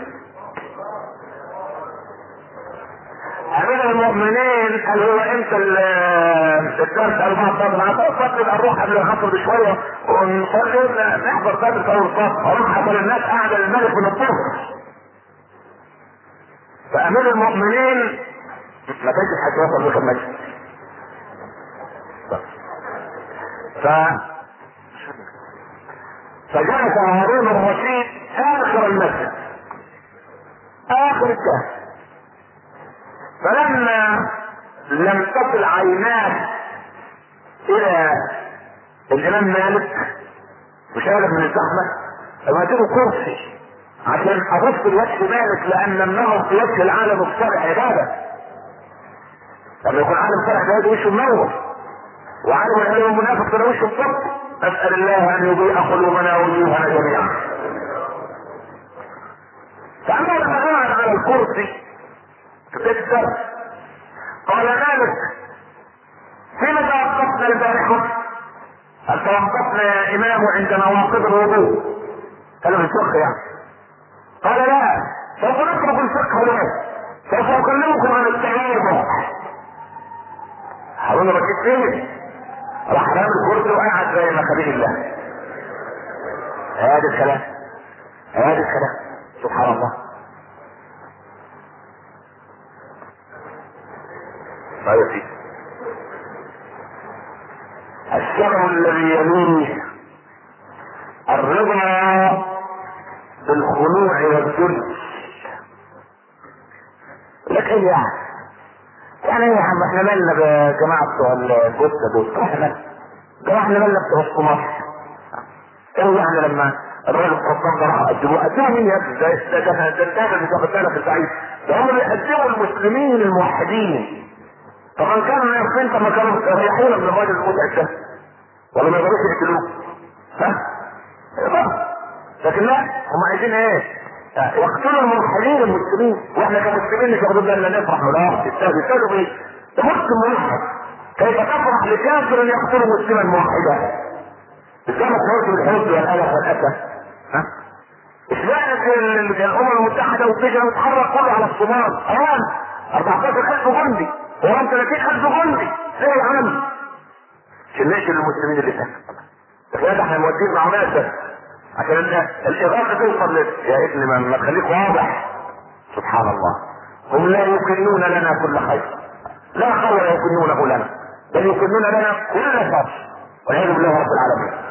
أمير المؤمنين قال هو أنت الدرس اربعة صدر مع صدر أروح قبل الخطر بشوية. ونصلي. نحضر صدر في اول صف أروح قبل الناس قاعدة الملك من الطرق فأمير المؤمنين ما تجلس حيث وصل بك المسجد ف فجلس هارون الرشيد آخر المسجد. آخر الكهف. فلما لم تصل عيناه إلى الإمام مالك وشارب من الزحمة فوجدوا كرسي. عشان ابص لوجه مالك لأن النظر في وجه العالم الصالح عبادة لما يكون عالم صالح ده وشه منور وعالم العلم المنافق ده وشه الصبر نسال الله أن يضيء قلوبنا ووجوهنا جميعا فأما لما قعد على الكرسي الدرس قال مالك فيما توقفنا البارحة؟ هل توقفنا يا امام عند نواقض الوضوء؟ كلام الفقه يعني قال لا. سوف نترك الفقه الان سوف أكلمكم عن التعامل هارون الرشيد فين؟ راح نام الكرسي وقعد زي ما خليل الله. هذا الكلام. هذا الكلام. سبحان الله. طيب. الشرع الذي يليه إيه يعني يعني إيه يا عم إحنا مالنا بجماعة بتوع الجثة دول. إحنا جماعة إحنا مالنا بتوع مصر إيه يعني لما الراجل القبطان ده راح قدموه؟ قدموا مين يا ابني ده ده ده ده ده اللي واخد بالك البعيد. ده هم بيقدموا المسلمين الموحدين. طبعا كانوا يعرفين طب ما كانوا يريحونا من الراجل المتعب ده ولا ما يقدروش يقتلوه. ها؟ لكن لا هم عايزين إيه؟ يقتلوا الملحدين المسلمين وإحنا كمسلمين مش واخدين بالنا نفرح ولا تستاهلوا بايه؟ ده مسلم موحد كيف تفرح لكافر يقتل مسلما موحدا؟ إزاي ما تشعرش بالحزن والالم والاسى؟ ها؟ اشمعنى الأمم المتحدة والسجن متحرك كله على الصومال؟ اوان 14000 جندي وهم 30000 جندي عم؟ عشان نقتل المسلمين اللي تحت ده إحنا مودين مع ناس عشان ال- الإغاثة توصل يا ابني ما, تخليك واضح. سبحان الله هم لا يكنون لنا كل خير. لا خير يكنونه لنا. بل يكنون لنا كل شر. والعياذ بالله رب العالمين.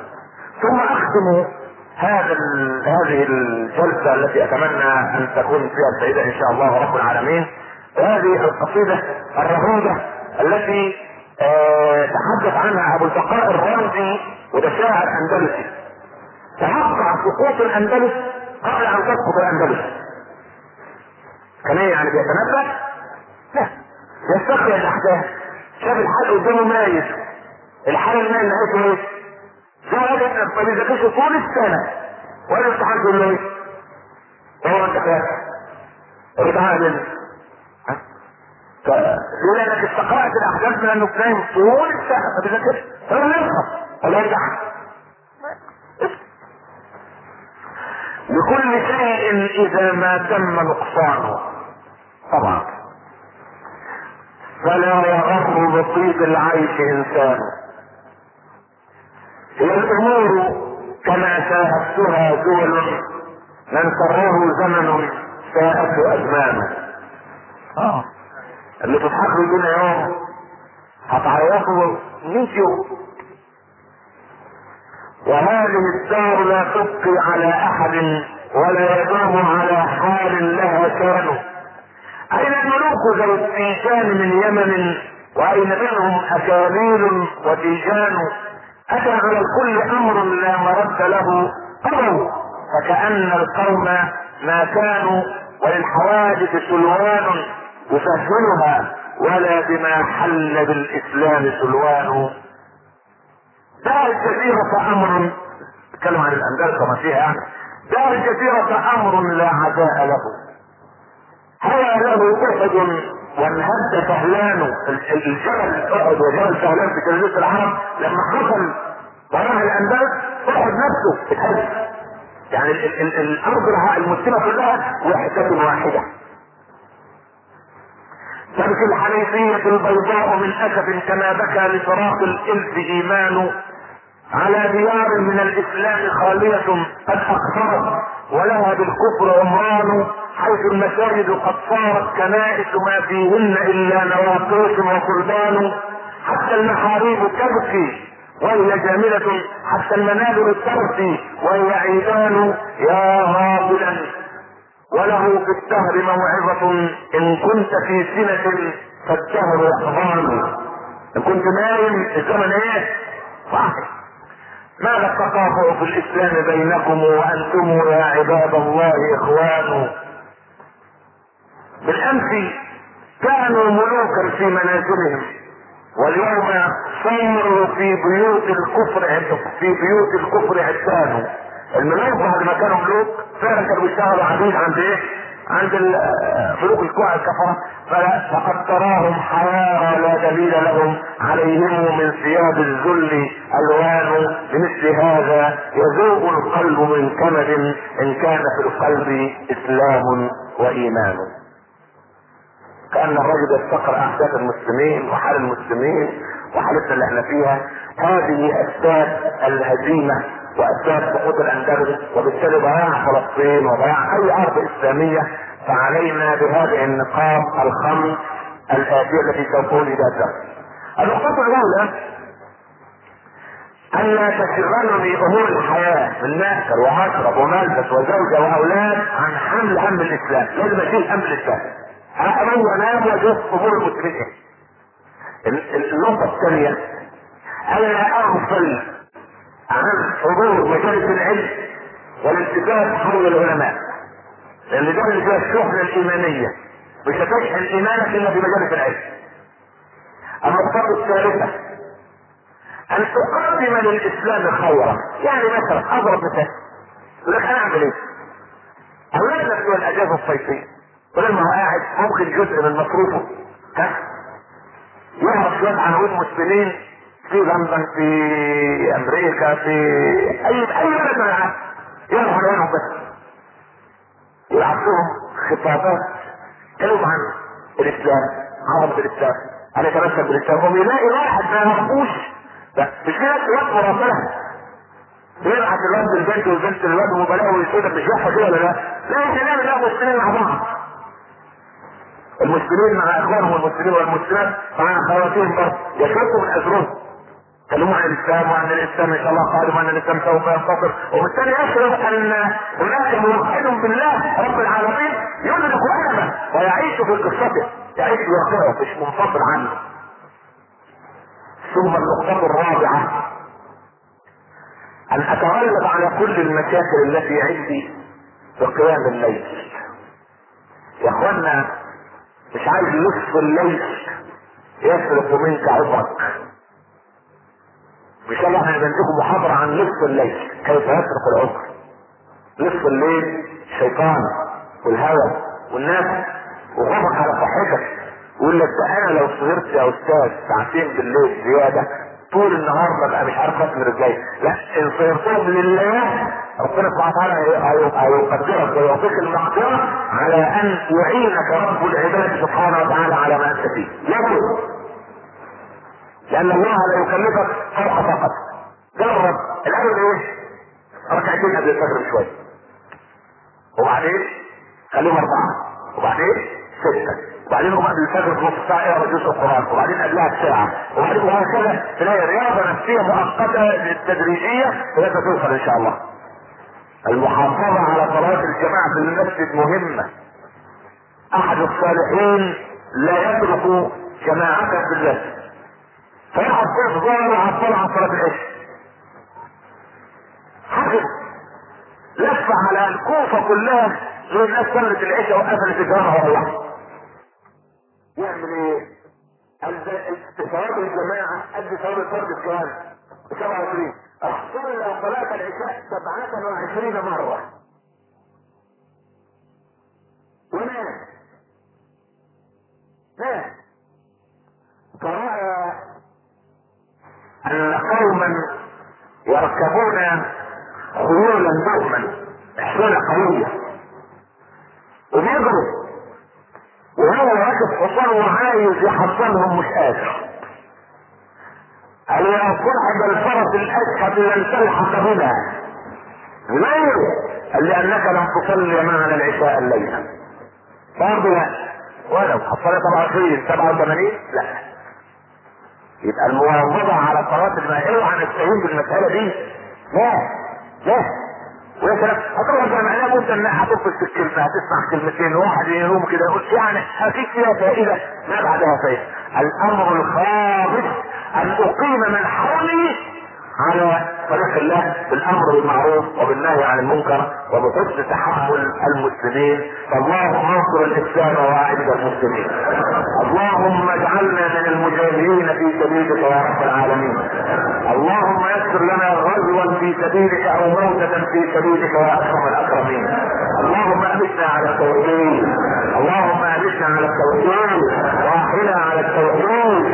ثم أختم هذا هذه الجلسة التي أتمنى أن تكون فيها السيده إن شاء الله رب العالمين. هذه القصيدة الرهيبة التي آه، تحدث عنها أبو البقاء الرازي وده شاعر أندلسي. توقع سقوط الأندلس قبل ان تسقط الأندلس. كان إيه يعني بيتنبأ؟ لا. يستقبل الأحداث. شاف الحال قدامه مايل. الحال المايل نهايته إيه؟ زي ما بيذاكرش طول السنة. ولا الامتحان تقول له إيه؟ هو فاهم؟ قلت تعالى لولا انك استقرأت الأحداث من انه نايم طول السنة. ما بيذاكرش يفهم ولا يرجع لكل شيء إذا ما تم نقصانه. طبعا. فلا يغر بطيب العيش إنسان. هي الأمور كما شاهدتها دول من سره زمن ساءته ازمانه آه. اللي تضحكوا يجينا يوم هتعيطوا 100 يوم وهذه الدار لا تبقي على أحد ولا يدوم على حال لها شان أين الملوك ذو التيجان من يمن؟ وأين منهم اكاليل وتيجان؟ أتى على الكل أمر لا مرد له. قضوا فكأن القوم ما كانوا وللحوادث سلوان. يسهلها ولا بما حل بالإسلام سلوان. دار الجزيرة أمر اتكلم عن الاندلس وما فيها. يعني دار الجزيرة أمر لا عداء له. هوى له أحد وانهد سهلان ال- ال- الجبل أحد وجبل سهلان في جزيرة العرب. لما حصل وراء الاندلس أحد نفسه اتهد يعني ال- ال- ال- الأرض المسلمة كلها وحدة واحدة. تبكي الحنيفية البيضاء من أسف كما بكى لفراق الإلف إيمان. على ديار من الإسلام خالية قد أقصرت ولها بالكفر عمران حيث المساجد قد صارت كنائس ما فيهن إلا نواقيس وقربان حتى المحاريب تبكي وهي جاملة حتى المنابر ترثي وهي عيدان. يا غافلا. وله في الدهر موعظة. إن كنت في سنة فالدهر يحضان إن كنت نايم الزمن إيه؟ صاحي. ماذا التقاطع في الإسلام بينكم وأنتم يا عباد الله إخوان بالأمس كانوا ملوكا في منازلهم واليوم صاروا في بيوت الكفر في بيوت الكفر عدان الملوك بعد ما كانوا ملوك فعلا كانوا بيشتغلوا عبيد عند إيه؟ عند ملوك الكوع الكفرة فلا- فقد تراهم حيارى لا دليل لهم عليهم من ثياب الذل ألوان بمثل هذا يذوق القلب من كمد إن كان في القلب إسلام وإيمان. كأن الرجل يفتقر أحداث المسلمين وحال المسلمين وحالتنا اللي إحنا فيها. هذه اسباب الهزيمة وأسباب سقوط الأندلس وبالتالي ضياع فلسطين وضياع أي أرض إسلامية فعلينا بهذه النقاط الخمس الآتية التي سوف ولد النقطه الأولى أن لا تشغلني أمور الحياة من مأكل ومشرب وملبس وزوجة وأولاد عن حمل هم الإسلام، لازم أشيل هم الإسلام. أنام وأنام وأشوف أمور المسلمين. ال- ال- النقطة الثانية ألا أغفل عن حضور مجالس العلم والالتفات حول العلماء. لأن ده اللي فيها الشحنة الإيمانية. مش هتشحن إيمانك إلا في مجالس العلم. النقطة الثالثة أن تقدم للإسلام خيرا يعني مثلا اضرب مثال يقول لك أنا أعمل إيه؟ اولادنا بتوع الاجازه الصيفية ما هو قاعد ممكن جزء من مصروفه ها يعرف شوية عناوين مسلمين في لندن في أمريكا في اي أي بلد من العالم يعرف عناوينهم بس يعطيهم خطابات كلمة عن الإسلام عظمة الإسلام أنا اتمسك بالإسلام ويلاقي واحد ما يعرفوش لا مش في ناس يوقفوا ربنا يبعت الواد للبنت والبنت للواد وبلاقوا ويسودة مش كده ولا لا؟ لا إحنا نعمل ده مسلمين مع بعض. المسلمين مع إخوانهم المسلمين والمسلمات مع اخواتهم برضه يشركوا من اجرهم. كلموا عن الإسلام وعن الإسلام إن شاء الله قادم وأن الإسلام سوف ينتصر وبالتالي يشعر ان هناك موحد بالله رب العالمين يدرك المه ويعيش في قصته يعيش في واقعه مش منفصل عنه ثم النقطة الرابعة أن أتغلب على كل المشاكل التي عندي في قيام الليل. يا إخوانا مش عايز نصف الليل يسرق منك عمرك. ان شاء الله لكم محاضرة عن نصف الليل. كيف يسرق العمر. نصف الليل الشيطان والهوى والناس وغضب على صحتك. يقول لك ده أنا لو سهرت يا أستاذ ساعتين بالليل زيادة طول النهار ببقى مش عارف اكل رجلي. لا إن صيرتهم لله ربنا سبحانه وتعالى هيقدرك ويعطيك المقدره على أن يعينك رب العباد سبحانه وتعالى على ما أنت فيه. لكن لأن الله لا يكلفك فرق فقط. جرب. الأول إيه ركعتين قبل الفجر بشويه وبعدين؟ خليهم أربعة. وبعدين؟ ستة. وبعدين قبل الفجر في نص ساعة اقرأ جزء القرآن. وبعدين قبلها بساعة. وبعدين وهكذا تلاقي رياضة نفسية مؤقتة تدريجيه لغايه توصل إن شاء الله. المحافظة على صلاة الجماعة في المسجد مهمة. أحد الصالحين لا يترك جماعته في المسجد. فيقعد في الظهر وعطل عن صلاه العشاء. حفظ لف على الكوفه كلها غير الناس صلت العشاء وقفلت الجامعة وروحت. يعمل إيه؟ ثواب الجماعة قد ثواب الفرد بكام؟ 27 صلى صلاة العشاء 27 مرة ونام نام أن قوما يركبون خيولا بهما حصولة قوية. وبيجروا وهو راكب حصان وعايز يحصلهم مش قادر. قال يا صاحب الفرس الاشهب لن تلحق بنا؟ ليه؟ قال لانك لم تصلي معنا العشاء الليلة. برضه لا ولو حصلت 27 87 لا. يبقى المواظبة على صلاة الماء اوعى نستهين بالمسألة دي؟ لا لا. سلام هتروح الجامعة ممكن انها هتفصل في الكلمة هتسمع كلمتين واحد يقوم كده. يقول يعني أكيد فيها فائدة ما بعدها فائدة. الأمر الخامس أن أقيم من حولي على طريق الله بالأمر بالمعروف وبالنهي عن المنكر وبحسن تحمل المسلمين. فاللهم انصر الإسلام واعز المسلمين. اللهم اجعلنا من المجاهدين في سبيلك يا رب العالمين. اللهم يسر لنا غزوا في سبيلك أو موتة في سبيلك يا اكرم الأكرمين. اللهم امتنا على التوحيد. اللهم امتنا على التوحيد. وإحنا على التوحيد.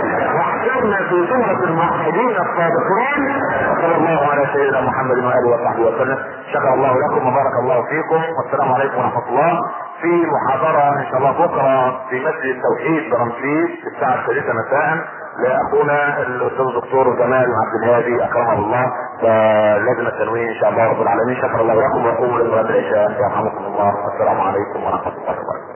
واحشرنا في زمرة الموحدين الصادقين وصلى الله على سيدنا محمد وآله وصحبه وسلم. شكر الله لكم وبارك الله فيكم. والسلام عليكم ورحمة الله. في محاضرة إن شاء الله بكرة في مسجد التوحيد برمسيس الساعة الثالثة مساء. لاخونا الأستاذ الدكتور جمال عبد الهادي أكرمه الله. فلجنة التنوين إن شاء الله رب العالمين. شكر الله لكم وقوموا لصلاه العشاء يرحمكم الله. والسلام عليكم ورحمة الله وبركاته.